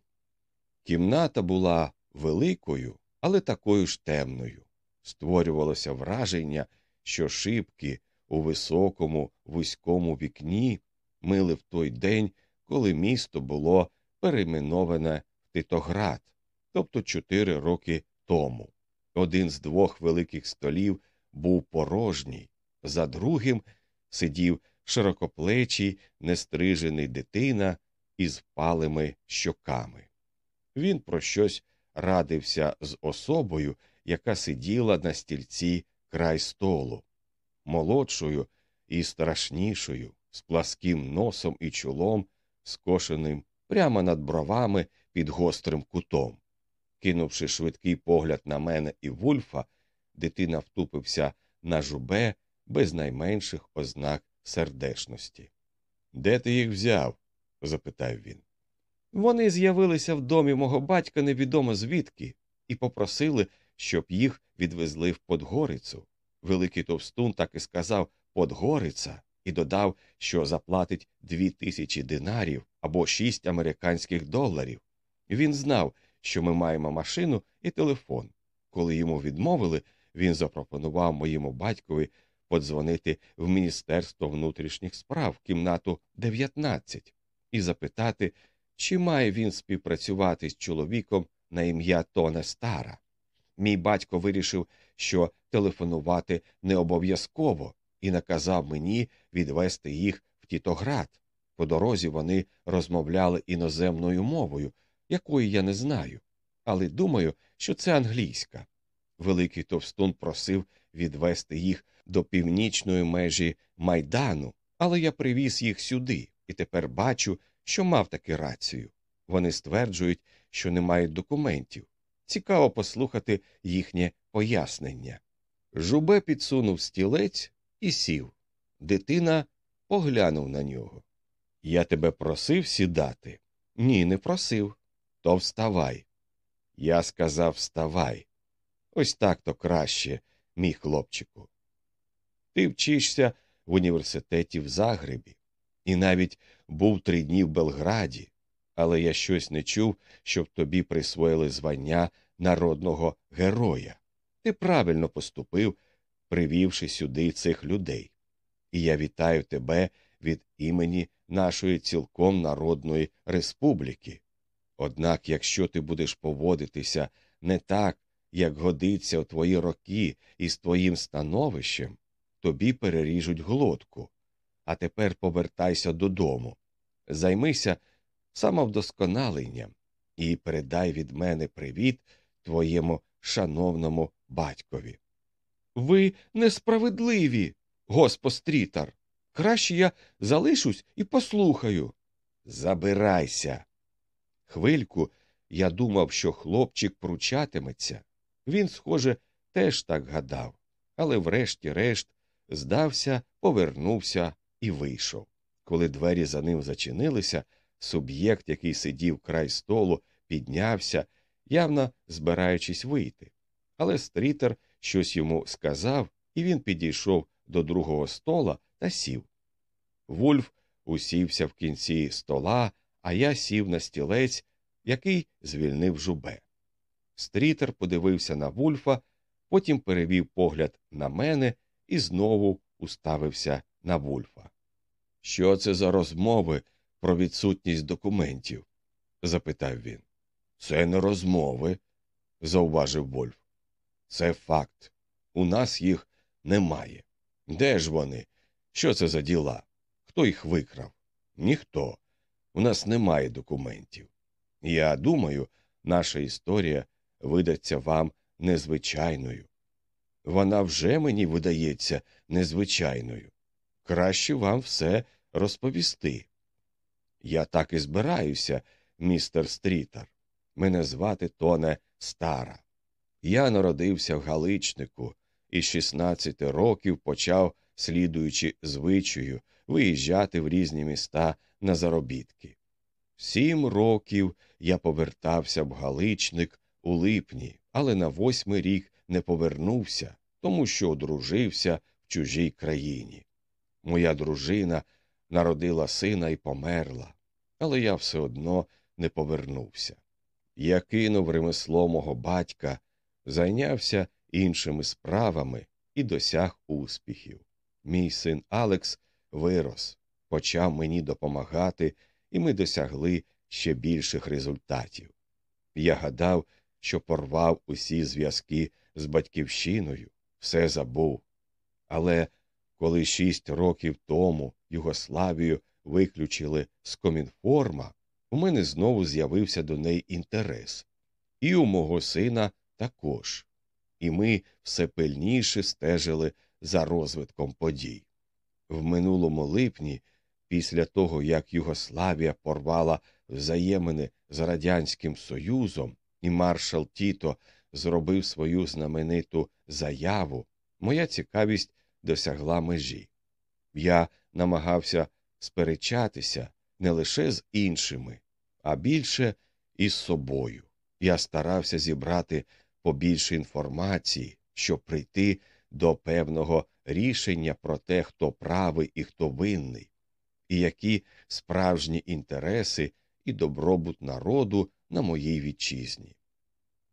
Кімната була великою, але такою ж темною. Створювалося враження, що шибки у високому, вузькому вікні мили в той день, коли місто було перейменоване в Титоград, тобто чотири роки тому. Один з двох великих столів був порожній, за другим сидів широкоплечий, нестрижений дитина із впалими щоками. Він про щось радився з особою, яка сиділа на стільці край столу, молодшою і страшнішою, з пласким носом і чолом, скошеним прямо над бровами під гострим кутом. Кинувши швидкий погляд на мене і Вульфа, дитина втупився на жубе без найменших ознак сердешності. Де ти їх взяв? запитав він. Вони з'явилися в домі мого батька невідомо звідки, і попросили, щоб їх відвезли в Подгорицю. Великий товстун так і сказав Подгориця і додав, що заплатить дві тисячі динарів або шість американських доларів. Він знав, що ми маємо машину і телефон. Коли йому відмовили, він запропонував моєму батькові подзвонити в Міністерство внутрішніх справ кімнату 19 і запитати, чи має він співпрацювати з чоловіком на ім'я Тоне Стара. Мій батько вирішив, що телефонувати не обов'язково, і наказав мені відвести їх в Тітоград. По дорозі вони розмовляли іноземною мовою, якої я не знаю, але думаю, що це англійська. Великий товстун просив відвести їх до північної межі майдану, але я привіз їх сюди і тепер бачу, що мав таки рацію. Вони стверджують, що не мають документів. Цікаво послухати їхнє пояснення. Жубе підсунув стілець і сів. Дитина поглянув на нього. Я тебе просив сідати? Ні, не просив. То вставай. Я сказав вставай. Ось так то краще, мій хлопчику. Ти вчишся в університеті в Загребі, і навіть був три дні в Белграді, але я щось не чув, щоб тобі присвоїли звання народного героя. Ти правильно поступив, привівши сюди цих людей. І я вітаю тебе від імені нашої цілком народної республіки. Однак, якщо ти будеш поводитися не так, як годиться у твої роки і з твоїм становищем, тобі переріжуть глотку. А тепер повертайся додому, займися самовдосконаленням і передай від мене привіт твоєму шановному батькові. Ви несправедливі, госпострітар. Краще я залишусь і послухаю. Забирайся. Хвильку я думав, що хлопчик пручатиметься. Він, схоже, теж так гадав, але врешті-решт здався, повернувся і вийшов. Коли двері за ним зачинилися, суб'єкт, який сидів край столу, піднявся, явно збираючись вийти. Але стрітер щось йому сказав, і він підійшов до другого стола та сів. Вульф усівся в кінці стола, а я сів на стілець, який звільнив жубе. Стрітер подивився на Вульфа, потім перевів погляд на мене і знову уставився на Вульфа. Що це за розмови про відсутність документів? запитав він. Це не розмови, зауважив Вольф. Це факт. У нас їх немає. Де ж вони? Що це за діла? Хто їх викрав? Ніхто. У нас немає документів. Я думаю, наша історія видаться вам незвичайною. Вона вже мені видається незвичайною. Краще вам все розповісти. Я так і збираюся, містер Стрітер. Мене звати Тоне Стара. Я народився в Галичнику і з 16 років почав, слідуючи звичаю, виїжджати в різні міста на заробітки. Сім років я повертався в Галичник у липні, але на восьмий рік не повернувся, тому що одружився в чужій країні. Моя дружина народила сина і померла, але я все одно не повернувся. Я кинув ремесло мого батька, зайнявся іншими справами і досяг успіхів. Мій син Алекс вирос, почав мені допомагати, і ми досягли ще більших результатів. Я гадав, що порвав усі зв'язки з батьківщиною, все забув. Але коли шість років тому Югославію виключили з комінформа, у мене знову з'явився до неї інтерес, і у мого сина також, і ми все пильніше стежили за розвитком подій. В минулому липні, після того як Югославія порвала взаємини з Радянським Союзом, і маршал Тіто зробив свою знамениту заяву, моя цікавість досягла межі. Я намагався сперечатися не лише з іншими, а більше із собою. Я старався зібрати побільше інформації, щоб прийти до певного рішення про те, хто правий і хто винний, і які справжні інтереси і добробут народу на моїй вітчизні.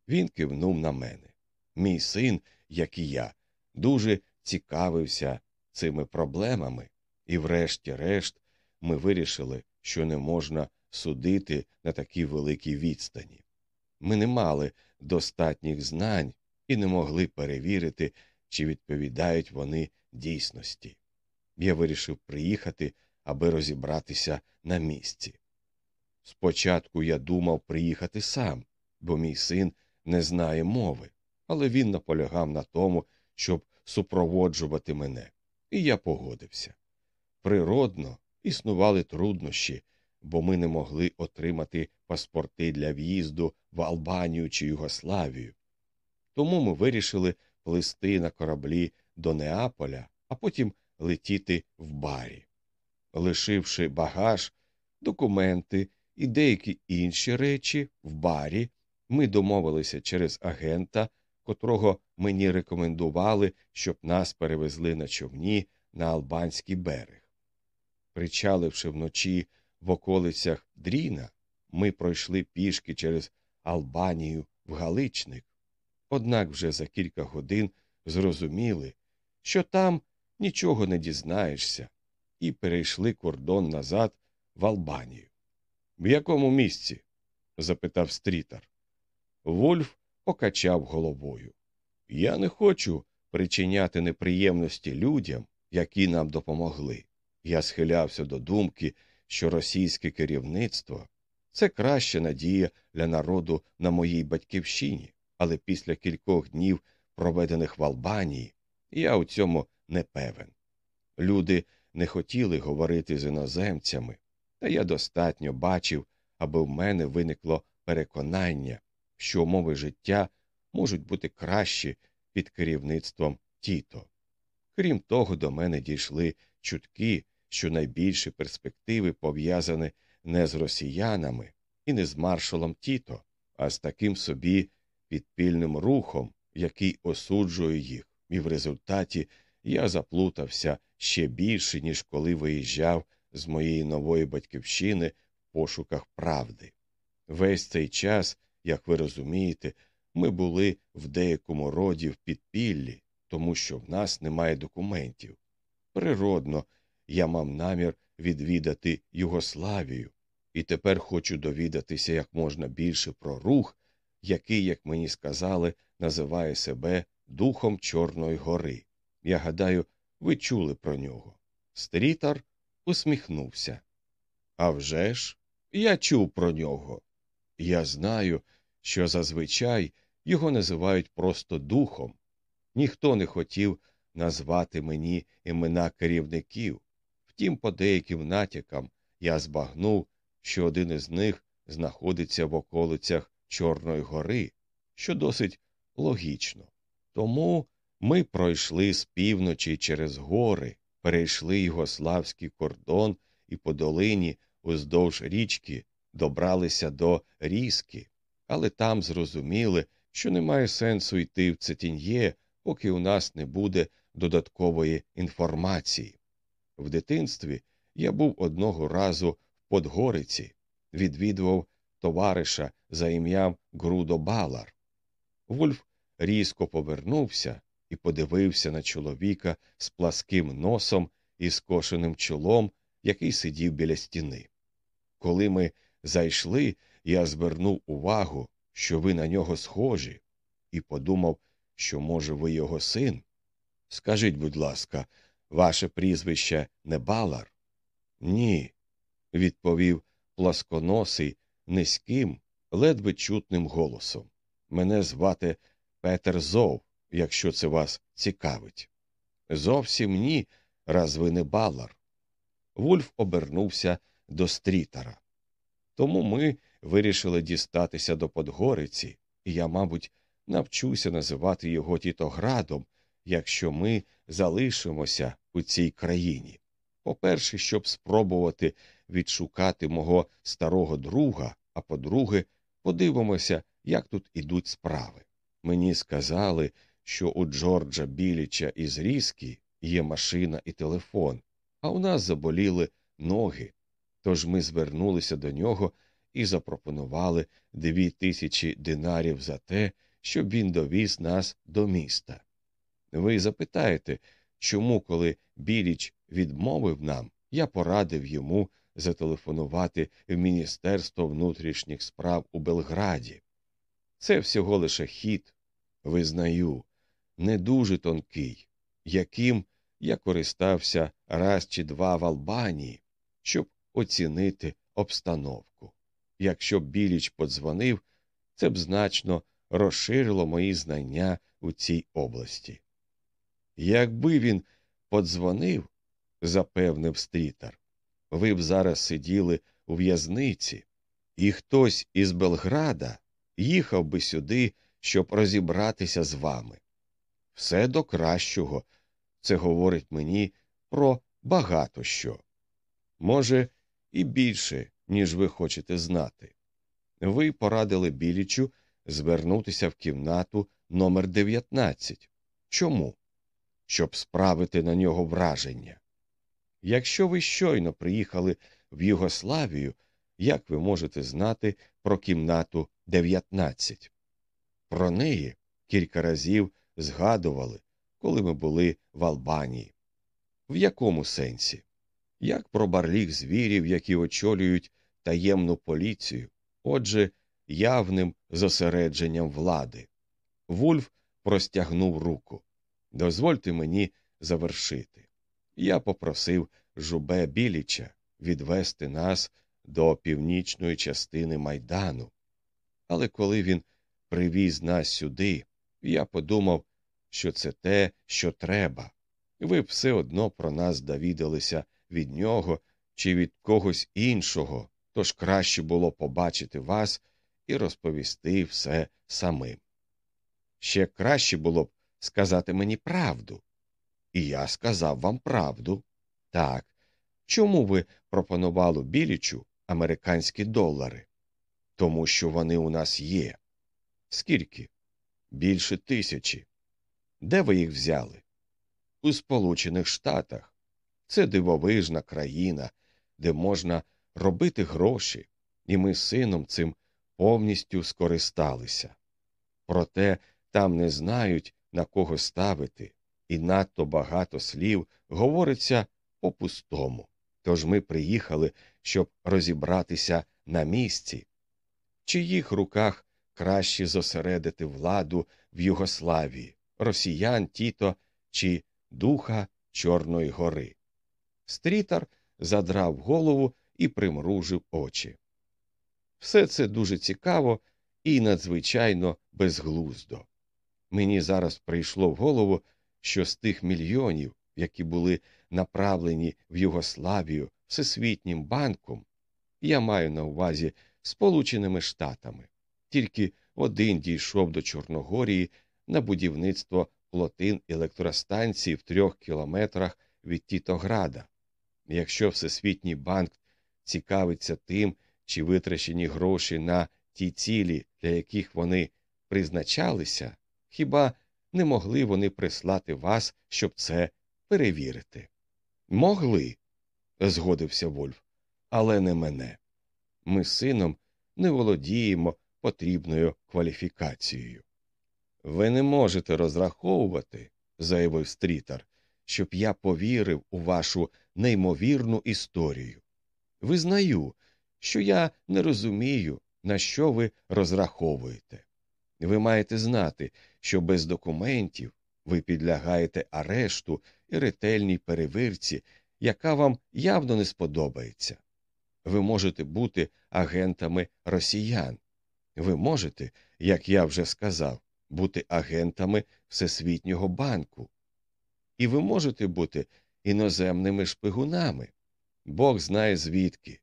Він кивнув на мене. Мій син, як і я, дуже цікавився цими проблемами, і, врешті-решт, ми вирішили, що не можна судити на такій великій відстані. Ми не мали достатніх знань і не могли перевірити, чи відповідають вони дійсності. Я вирішив приїхати, аби розібратися на місці. Спочатку я думав приїхати сам, бо мій син не знає мови, але він наполягав на тому, щоб супроводжувати мене, і я погодився. Природно існували труднощі, бо ми не могли отримати паспорти для в'їзду в Албанію чи Югославію. Тому ми вирішили плисти на кораблі до Неаполя, а потім летіти в барі. Лишивши багаж, документи і деякі інші речі в барі, ми домовилися через агента, котрого мені рекомендували, щоб нас перевезли на човні на Албанський берег. Причаливши вночі в околицях Дріна, ми пройшли пішки через Албанію в Галичник. Однак вже за кілька годин зрозуміли, що там нічого не дізнаєшся, і перейшли кордон назад в Албанію. В якому місці? запитав стрітар. Вольф покачав головою. Я не хочу причиняти неприємності людям, які нам допомогли. Я схилявся до думки, що російське керівництво це краща надія для народу на моїй батьківщині, але після кількох днів, проведених в Албанії, я у цьому не певен. Люди не хотіли говорити з іноземцями, та я достатньо бачив, аби в мене виникло переконання, що умови життя можуть бути кращі під керівництвом Тіто. Крім того, до мене дійшли чутки, що найбільші перспективи пов'язані не з росіянами і не з маршалом Тіто, а з таким собі підпільним рухом, який осуджує їх, і в результаті я заплутався ще більше, ніж коли виїжджав з моєї нової батьківщини в пошуках правди. Весь цей час, як ви розумієте, ми були в деякому роді в підпіллі, тому що в нас немає документів. Природно, я мав намір відвідати Югославію, і тепер хочу довідатися як можна більше про рух, який, як мені сказали, називає себе Духом Чорної гори. Я гадаю, ви чули про нього. Стрітар усміхнувся. «А вже ж, я чув про нього. Я знаю, що зазвичай його називають просто духом. Ніхто не хотів назвати мені імена керівників. Втім, по деяким натякам я збагнув, що один із них знаходиться в околицях Чорної гори, що досить логічно. Тому ми пройшли з півночі через гори, перейшли Югославський кордон і по долині уздовж річки добралися до Різки, але там зрозуміли, що немає сенсу йти в Цетін'є, поки у нас не буде додаткової інформації. В дитинстві я був одного разу в Подгориці, відвідував товариша за ім'ям Грудо Балар. Вульф різко повернувся і подивився на чоловіка з пласким носом і скошеним чолом, який сидів біля стіни. Коли ми зайшли, я звернув увагу, що ви на нього схожі, і подумав, що, може, ви його син. Скажіть, будь ласка, ваше прізвище не балар? Ні, відповів пласконосий низьким, ледве чутним голосом. Мене звати Петер Зов, якщо це вас цікавить. Зовсім ні, раз ви не балар. Вульф обернувся до стрітара. Тому ми вирішили дістатися до Подгориці, і я, мабуть, навчуся називати його Тітоградом, якщо ми залишимося у цій країні. По-перше, щоб спробувати відшукати мого старого друга, а по-друге, подивимося, як тут ідуть справи. Мені сказали, що у Джорджа Біліча із Різкі є машина і телефон, а у нас заболіли ноги. Тож ми звернулися до нього і запропонували дві тисячі динарів за те, щоб він довіз нас до міста. Ви запитаєте, чому, коли Біліч відмовив нам, я порадив йому зателефонувати в Міністерство внутрішніх справ у Белграді. Це всього лише хід, визнаю, не дуже тонкий, яким я користався раз чи два в Албанії, щоб оцінити обстановку. Якщо б Біліч подзвонив, це б значно розширило мої знання у цій області. Якби він подзвонив, запевнив стрітар, ви б зараз сиділи у в'язниці, і хтось із Белграда їхав би сюди, щоб розібратися з вами. Все до кращого. Це говорить мені про багато що. Може, і більше, ніж ви хочете знати. Ви порадили Білічу звернутися в кімнату номер 19 Чому? Щоб справити на нього враження. Якщо ви щойно приїхали в Югославію, як ви можете знати про кімнату 19? Про неї кілька разів згадували, коли ми були в Албанії. В якому сенсі? Як про барліг звірів, які очолюють таємну поліцію, отже, явним зосередженням влади. Вульф простягнув руку. Дозвольте мені завершити. Я попросив жубе Біліча відвести нас до північної частини майдану. Але коли він привіз нас сюди, я подумав, що це те, що треба. Ви все одно про нас довідалися від нього чи від когось іншого, тож краще було побачити вас і розповісти все самим. Ще краще було б сказати мені правду. І я сказав вам правду. Так. Чому ви пропонували білічу американські долари? Тому що вони у нас є. Скільки? Більше тисячі. Де ви їх взяли? У Сполучених Штатах. Це дивовижна країна, де можна робити гроші, і ми з сином цим повністю скористалися. Проте там не знають, на кого ставити, і надто багато слів говориться по пустому. Тож ми приїхали, щоб розібратися на місці, в чиїх руках краще зосередити владу в Югославії, росіян Тіто чи духа Чорної гори. Стрітар задрав голову і примружив очі. Все це дуже цікаво і надзвичайно безглуздо. Мені зараз прийшло в голову, що з тих мільйонів, які були направлені в Югославію Всесвітнім банком, я маю на увазі Сполученими Штатами, тільки один дійшов до Чорногорії на будівництво плотин електростанції в трьох кілометрах від Тітограда. Якщо Всесвітній банк цікавиться тим, чи витрачені гроші на ті цілі, для яких вони призначалися, хіба не могли вони прислати вас, щоб це перевірити? Могли, згодився Вольф, але не мене. Ми з сином не володіємо потрібною кваліфікацією. Ви не можете розраховувати, заявив стрітар, щоб я повірив у вашу неймовірну історію. Визнаю, що я не розумію, на що ви розраховуєте. Ви маєте знати, що без документів ви підлягаєте арешту і ретельній перевірці, яка вам явно не сподобається. Ви можете бути агентами росіян. Ви можете, як я вже сказав, бути агентами Всесвітнього банку. І ви можете бути іноземними шпигунами. Бог знає звідки.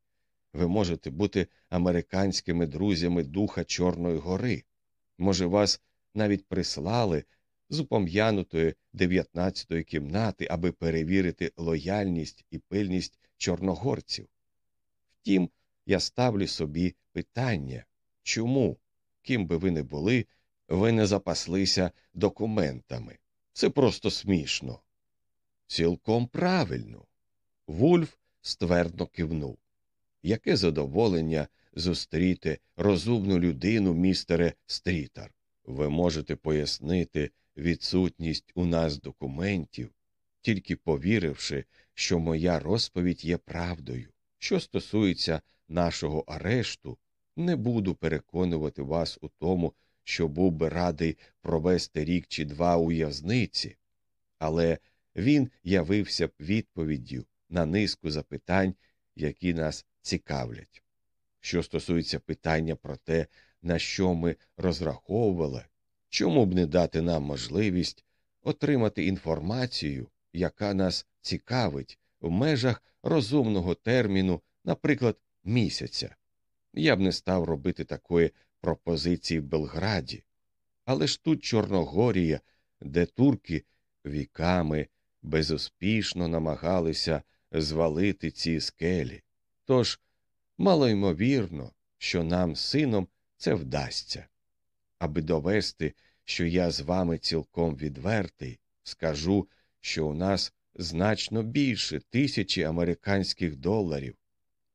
Ви можете бути американськими друзями Духа Чорної гори. Може, вас навіть прислали з упом'янутої 19-ї кімнати, аби перевірити лояльність і пильність чорногорців. Втім, я ставлю собі питання чому, ким би ви не були, ви не запаслися документами. Це просто смішно. Цілком правильно. Вульф ствердно кивнув. Яке задоволення зустріти розумну людину, містере Стрітар. Ви можете пояснити відсутність у нас документів, тільки повіривши, що моя розповідь є правдою. Що стосується нашого арешту, не буду переконувати вас у тому, що був би радий провести рік чи два у в'язниці, але він явився б відповіддю на низку запитань, які нас цікавлять. Що стосується питання про те, на що ми розраховували, чому б не дати нам можливість отримати інформацію, яка нас цікавить в межах розумного терміну, наприклад, місяця. Я б не став робити такої пропозиції в Белграді, але ж тут Чорногорія, де турки віками безуспішно намагалися звалити ці скелі. Тож малоймовірно, що нам сином це вдасться. Аби довести, що я з вами цілком відвертий, скажу, що у нас значно більше тисячі американських доларів,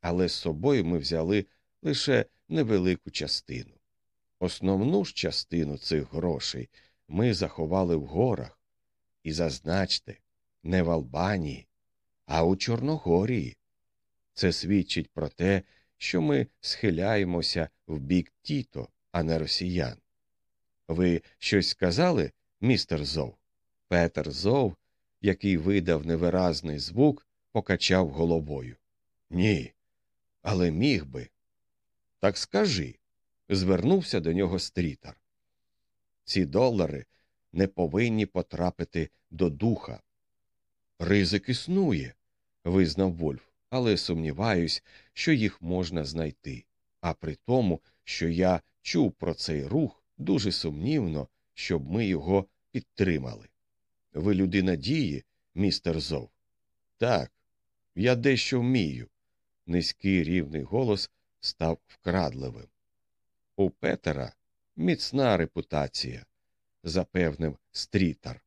але з собою ми взяли лише невелику частину. Основну ж частину цих грошей ми заховали в горах. І зазначте, не в Албанії, а у Чорногорії. Це свідчить про те, що ми схиляємося в бік Тіто, а не росіян. Ви щось сказали, містер Зов? Петер Зов, який видав невиразний звук, покачав головою. Ні, але міг би. Так скажи, звернувся до нього стрітар. Ці долари не повинні потрапити до духа. Ризик існує, визнав Вольф, але сумніваюсь, що їх можна знайти. А при тому, що я чув про цей рух, дуже сумнівно, щоб ми його підтримали. Ви людина дії, містер Зов? Так, я дещо вмію. Низький рівний голос став вкрадливим. У Петера міцна репутація, запевнив стрітар.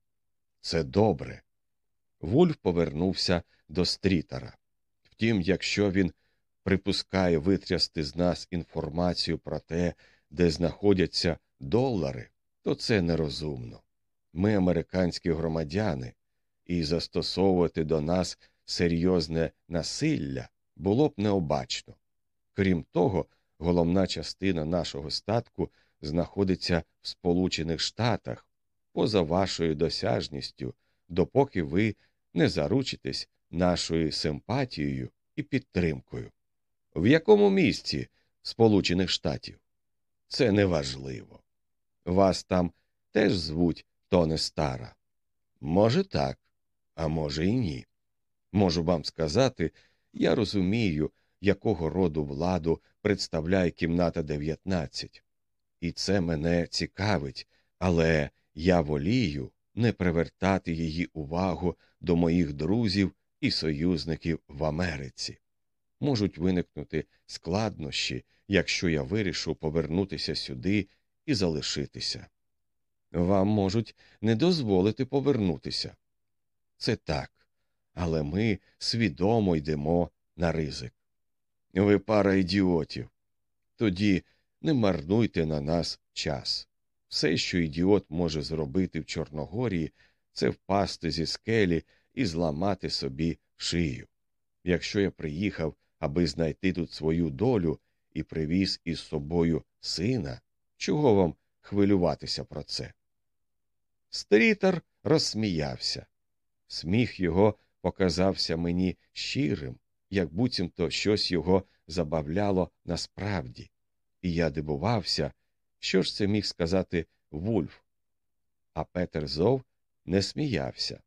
Це добре. Вульф повернувся до стрітара. Втім, якщо він припускає витрясти з нас інформацію про те, де знаходяться долари, то це нерозумно. Ми американські громадяни, і застосовувати до нас серйозне насилля було б необачно. Крім того, головна частина нашого статку знаходиться в Сполучених Штатах, поза вашою досяжністю, допоки ви не заручитесь нашою симпатією і підтримкою. В якому місці Сполучених Штатів? Це неважливо. Вас там теж звуть Тоне Стара. Може, так, а може, і ні. Можу вам сказати, я розумію, якого роду владу представляє кімната 19. І це мене цікавить, але я волію не привертати її увагу до моїх друзів і союзників в Америці. Можуть виникнути складнощі, якщо я вирішу повернутися сюди і залишитися. Вам можуть не дозволити повернутися. Це так, але ми свідомо йдемо на ризик. Ви пара ідіотів. Тоді не марнуйте на нас час. Все, що ідіот може зробити в Чорногорії, це впасти зі скелі і зламати собі шию. Якщо я приїхав, аби знайти тут свою долю і привіз із собою сина, чого вам хвилюватися про це? Стрітер розсміявся. Сміх його показався мені щирим, як буцімто щось його забавляло насправді, і я дивувався, що ж це міг сказати Вульф. А Петер Зов не сміявся.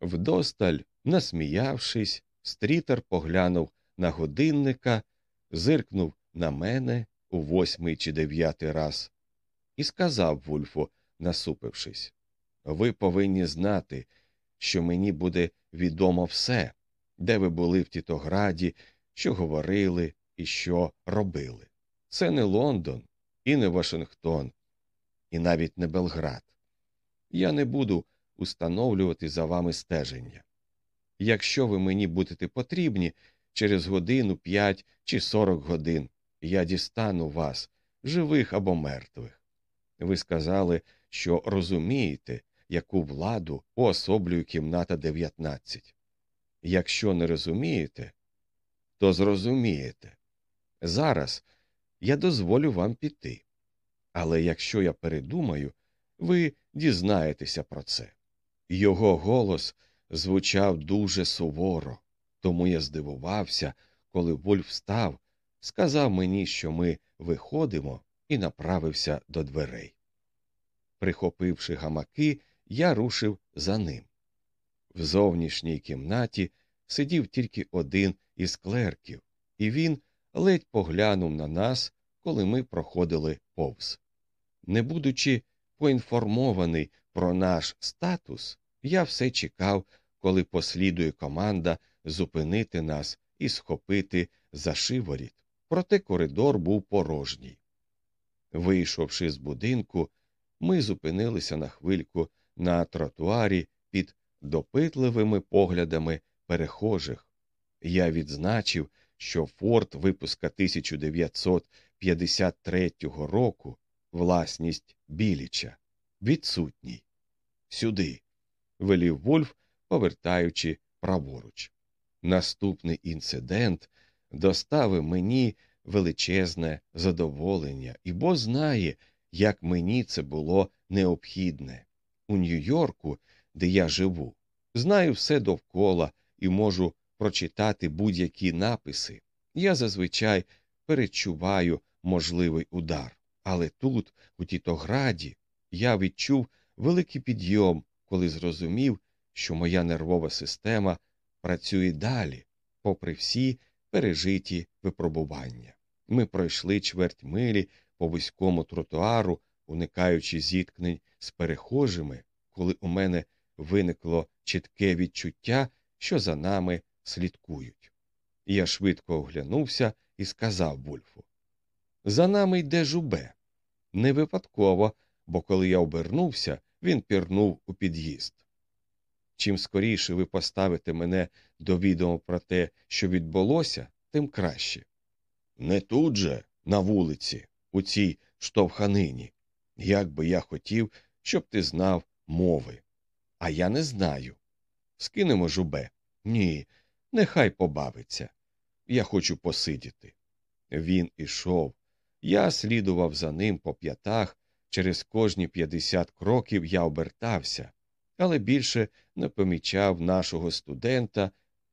Вдосталь, насміявшись, стрітер поглянув на годинника, зиркнув на мене у восьмий чи дев'ятий раз і сказав Вульфу, насупившись Ви повинні знати, що мені буде відомо все, де ви були в Тітограді, що говорили і що робили. Це не Лондон і не Вашингтон, і навіть не Белград. Я не буду установлювати за вами стеження. Якщо ви мені будете потрібні через годину, п'ять чи сорок годин, я дістану вас, живих або мертвих. Ви сказали, що розумієте, яку владу уособлює кімната 19. Якщо не розумієте, то зрозумієте. Зараз я дозволю вам піти. Але якщо я передумаю, ви дізнаєтеся про це. Його голос звучав дуже суворо, тому я здивувався, коли Вольф встав, сказав мені, що ми виходимо, і направився до дверей. Прихопивши гамаки, я рушив за ним. В зовнішній кімнаті сидів тільки один із клерків, і він ледь поглянув на нас, коли ми проходили повз. Не будучи поінформований про наш статус, я все чекав, коли послідує команда зупинити нас і схопити за шиворіт, проте коридор був порожній. Вийшовши з будинку, ми зупинилися на хвильку на тротуарі під допитливими поглядами перехожих. Я відзначив, що форт випуска 1953 року власність біліча, відсутній. Сюди, велів Вольф, повертаючи праворуч. Наступний інцидент доставив мені величезне задоволення, і бо знає, як мені це було необхідне. У Нью-Йорку, де я живу, знаю все довкола і можу прочитати будь-які написи. Я зазвичай перечуваю можливий удар. Але тут, у Тітограді, я відчув великий підйом, коли зрозумів, що моя нервова система працює далі, попри всі пережиті випробування. Ми пройшли чверть милі по вузькому тротуару, уникаючи зіткнень з перехожими, коли у мене виникло чітке відчуття, що за нами слідкують. Я швидко оглянувся і сказав Вульфу За нами йде жубе. Не випадково, бо коли я обернувся, він пірнув у під'їзд. Чим скоріше ви поставите мене до відома про те, що відбулося, тим краще. Не тут же, на вулиці, у цій штовханині. Як би я хотів, щоб ти знав мови. А я не знаю. Скинемо жубе. Ні, нехай побавиться. Я хочу посидіти. Він ішов. Я слідував за ним по п'ятах, через кожні п'ятдесят кроків я обертався, але більше не помічав нашого студента,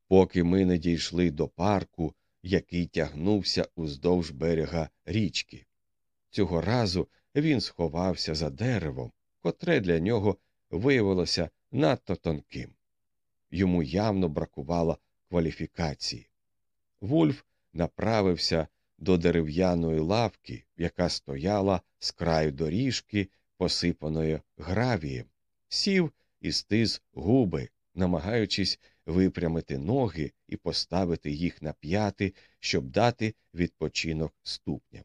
поки ми не дійшли до парку, який тягнувся уздовж берега річки. Цього разу він сховався за деревом, котре для нього виявилося надто тонким. Йому явно бракувало кваліфікації. Вульф направився до дерев'яної лавки, яка стояла з краю доріжки, посипаної гравієм, сів і стис губи, намагаючись випрямити ноги і поставити їх на п'яти, щоб дати відпочинок ступням.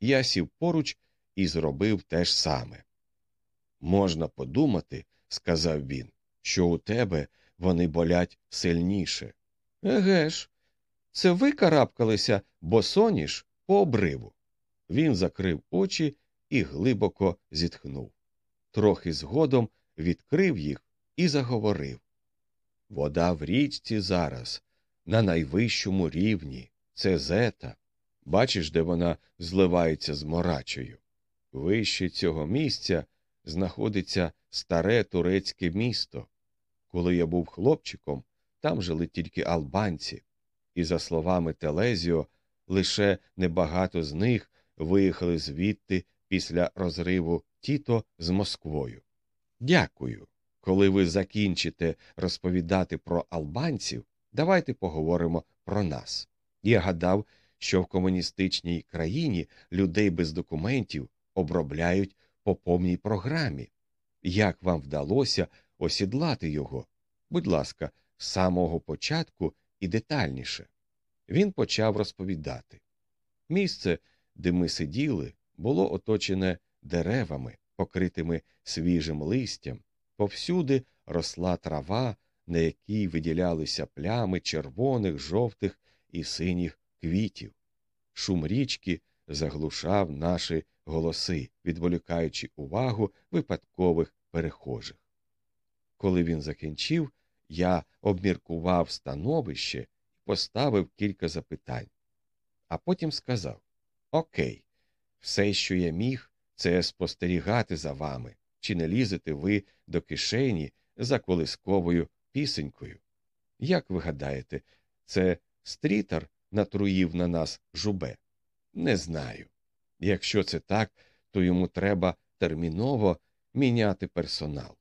Я сів поруч і зробив те ж саме. Можна подумати, сказав він, що у тебе вони болять сильніше. Еге ж, це ви карабкалися босоніж по обриву. Він закрив очі і глибоко зітхнув. Трохи згодом відкрив їх і заговорив. Вода в річці зараз, на найвищому рівні, це зета. Бачиш, де вона зливається з морачею. Вище цього місця знаходиться старе турецьке місто. Коли я був хлопчиком, там жили тільки албанці, і, за словами Телезіо, лише небагато з них виїхали звідти після розриву Тіто з Москвою. Дякую. Коли ви закінчите розповідати про албанців, давайте поговоримо про нас. Я гадав, що в комуністичній країні людей без документів обробляють по повній програмі. Як вам вдалося осідлати його? Будь ласка, з самого початку і детальніше. Він почав розповідати. Місце, де ми сиділи, було оточене деревами, покритими свіжим листям, повсюди росла трава, на якій виділялися плями червоних, жовтих і синіх квітів. Шум річки заглушав наші голоси, відволікаючи увагу випадкових перехожих. Коли він закінчив, я обміркував становище і поставив кілька запитань, а потім сказав Окей, все, що я міг, це спостерігати за вами, чи не лізете ви до кишені за колисковою пісенькою. Як ви гадаєте, це стрітер натруїв на нас жубе? Не знаю. Якщо це так, то йому треба терміново міняти персонал.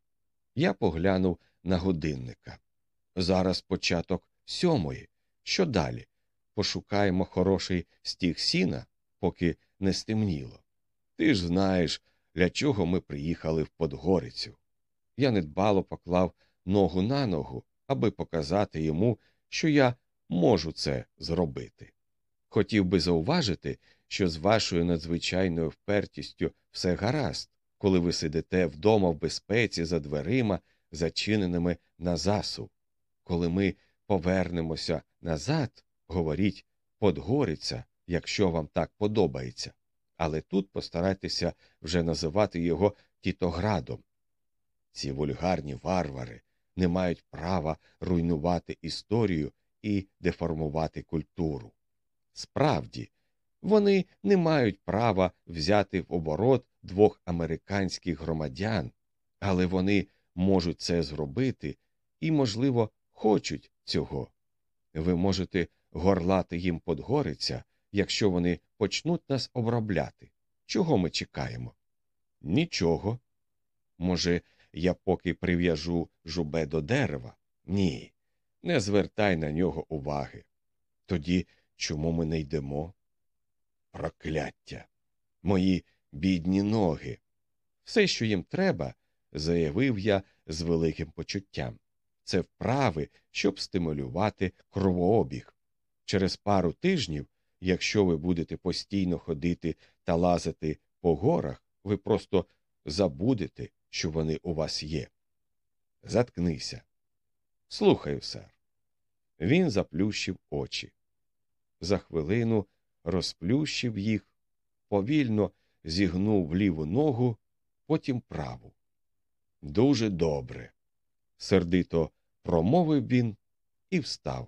Я поглянув на годинника. Зараз початок сьомої. Що далі? Пошукаємо хороший стіг сіна, поки не стемніло. Ти ж знаєш, для чого ми приїхали в Подгорицю. Я недбало поклав ногу на ногу, аби показати йому, що я можу це зробити. Хотів би зауважити, що з вашою надзвичайною впертістю все гаразд, коли ви сидите вдома в безпеці за дверима, зачиненими на засув. Коли ми повернемося назад, говоріть, подгориться, якщо вам так подобається. але тут постарайтеся вже називати його Тітоградом. Ці вульгарні варвари не мають права руйнувати історію і деформувати культуру. Справді, вони не мають права взяти в оборот двох американських громадян, але вони можуть це зробити і, можливо, хочуть цього. Ви можете горлати їм подгориця, якщо вони почнуть нас обробляти. Чого ми чекаємо? Нічого. Може, я поки прив'яжу жубе до дерева? Ні. Не звертай на нього уваги. Тоді чому ми не йдемо? Прокляття. Мої бідні ноги. Все, що їм треба, заявив я з великим почуттям. Це вправи, щоб стимулювати кровообіг. Через пару тижнів, якщо ви будете постійно ходити та лазити по горах, ви просто забудете, що вони у вас є. Заткнися. Слухаю, сер. Він заплющив очі. За хвилину розплющив їх, повільно зігнув ліву ногу, потім праву. Дуже добре. Сердито промовив він і встав.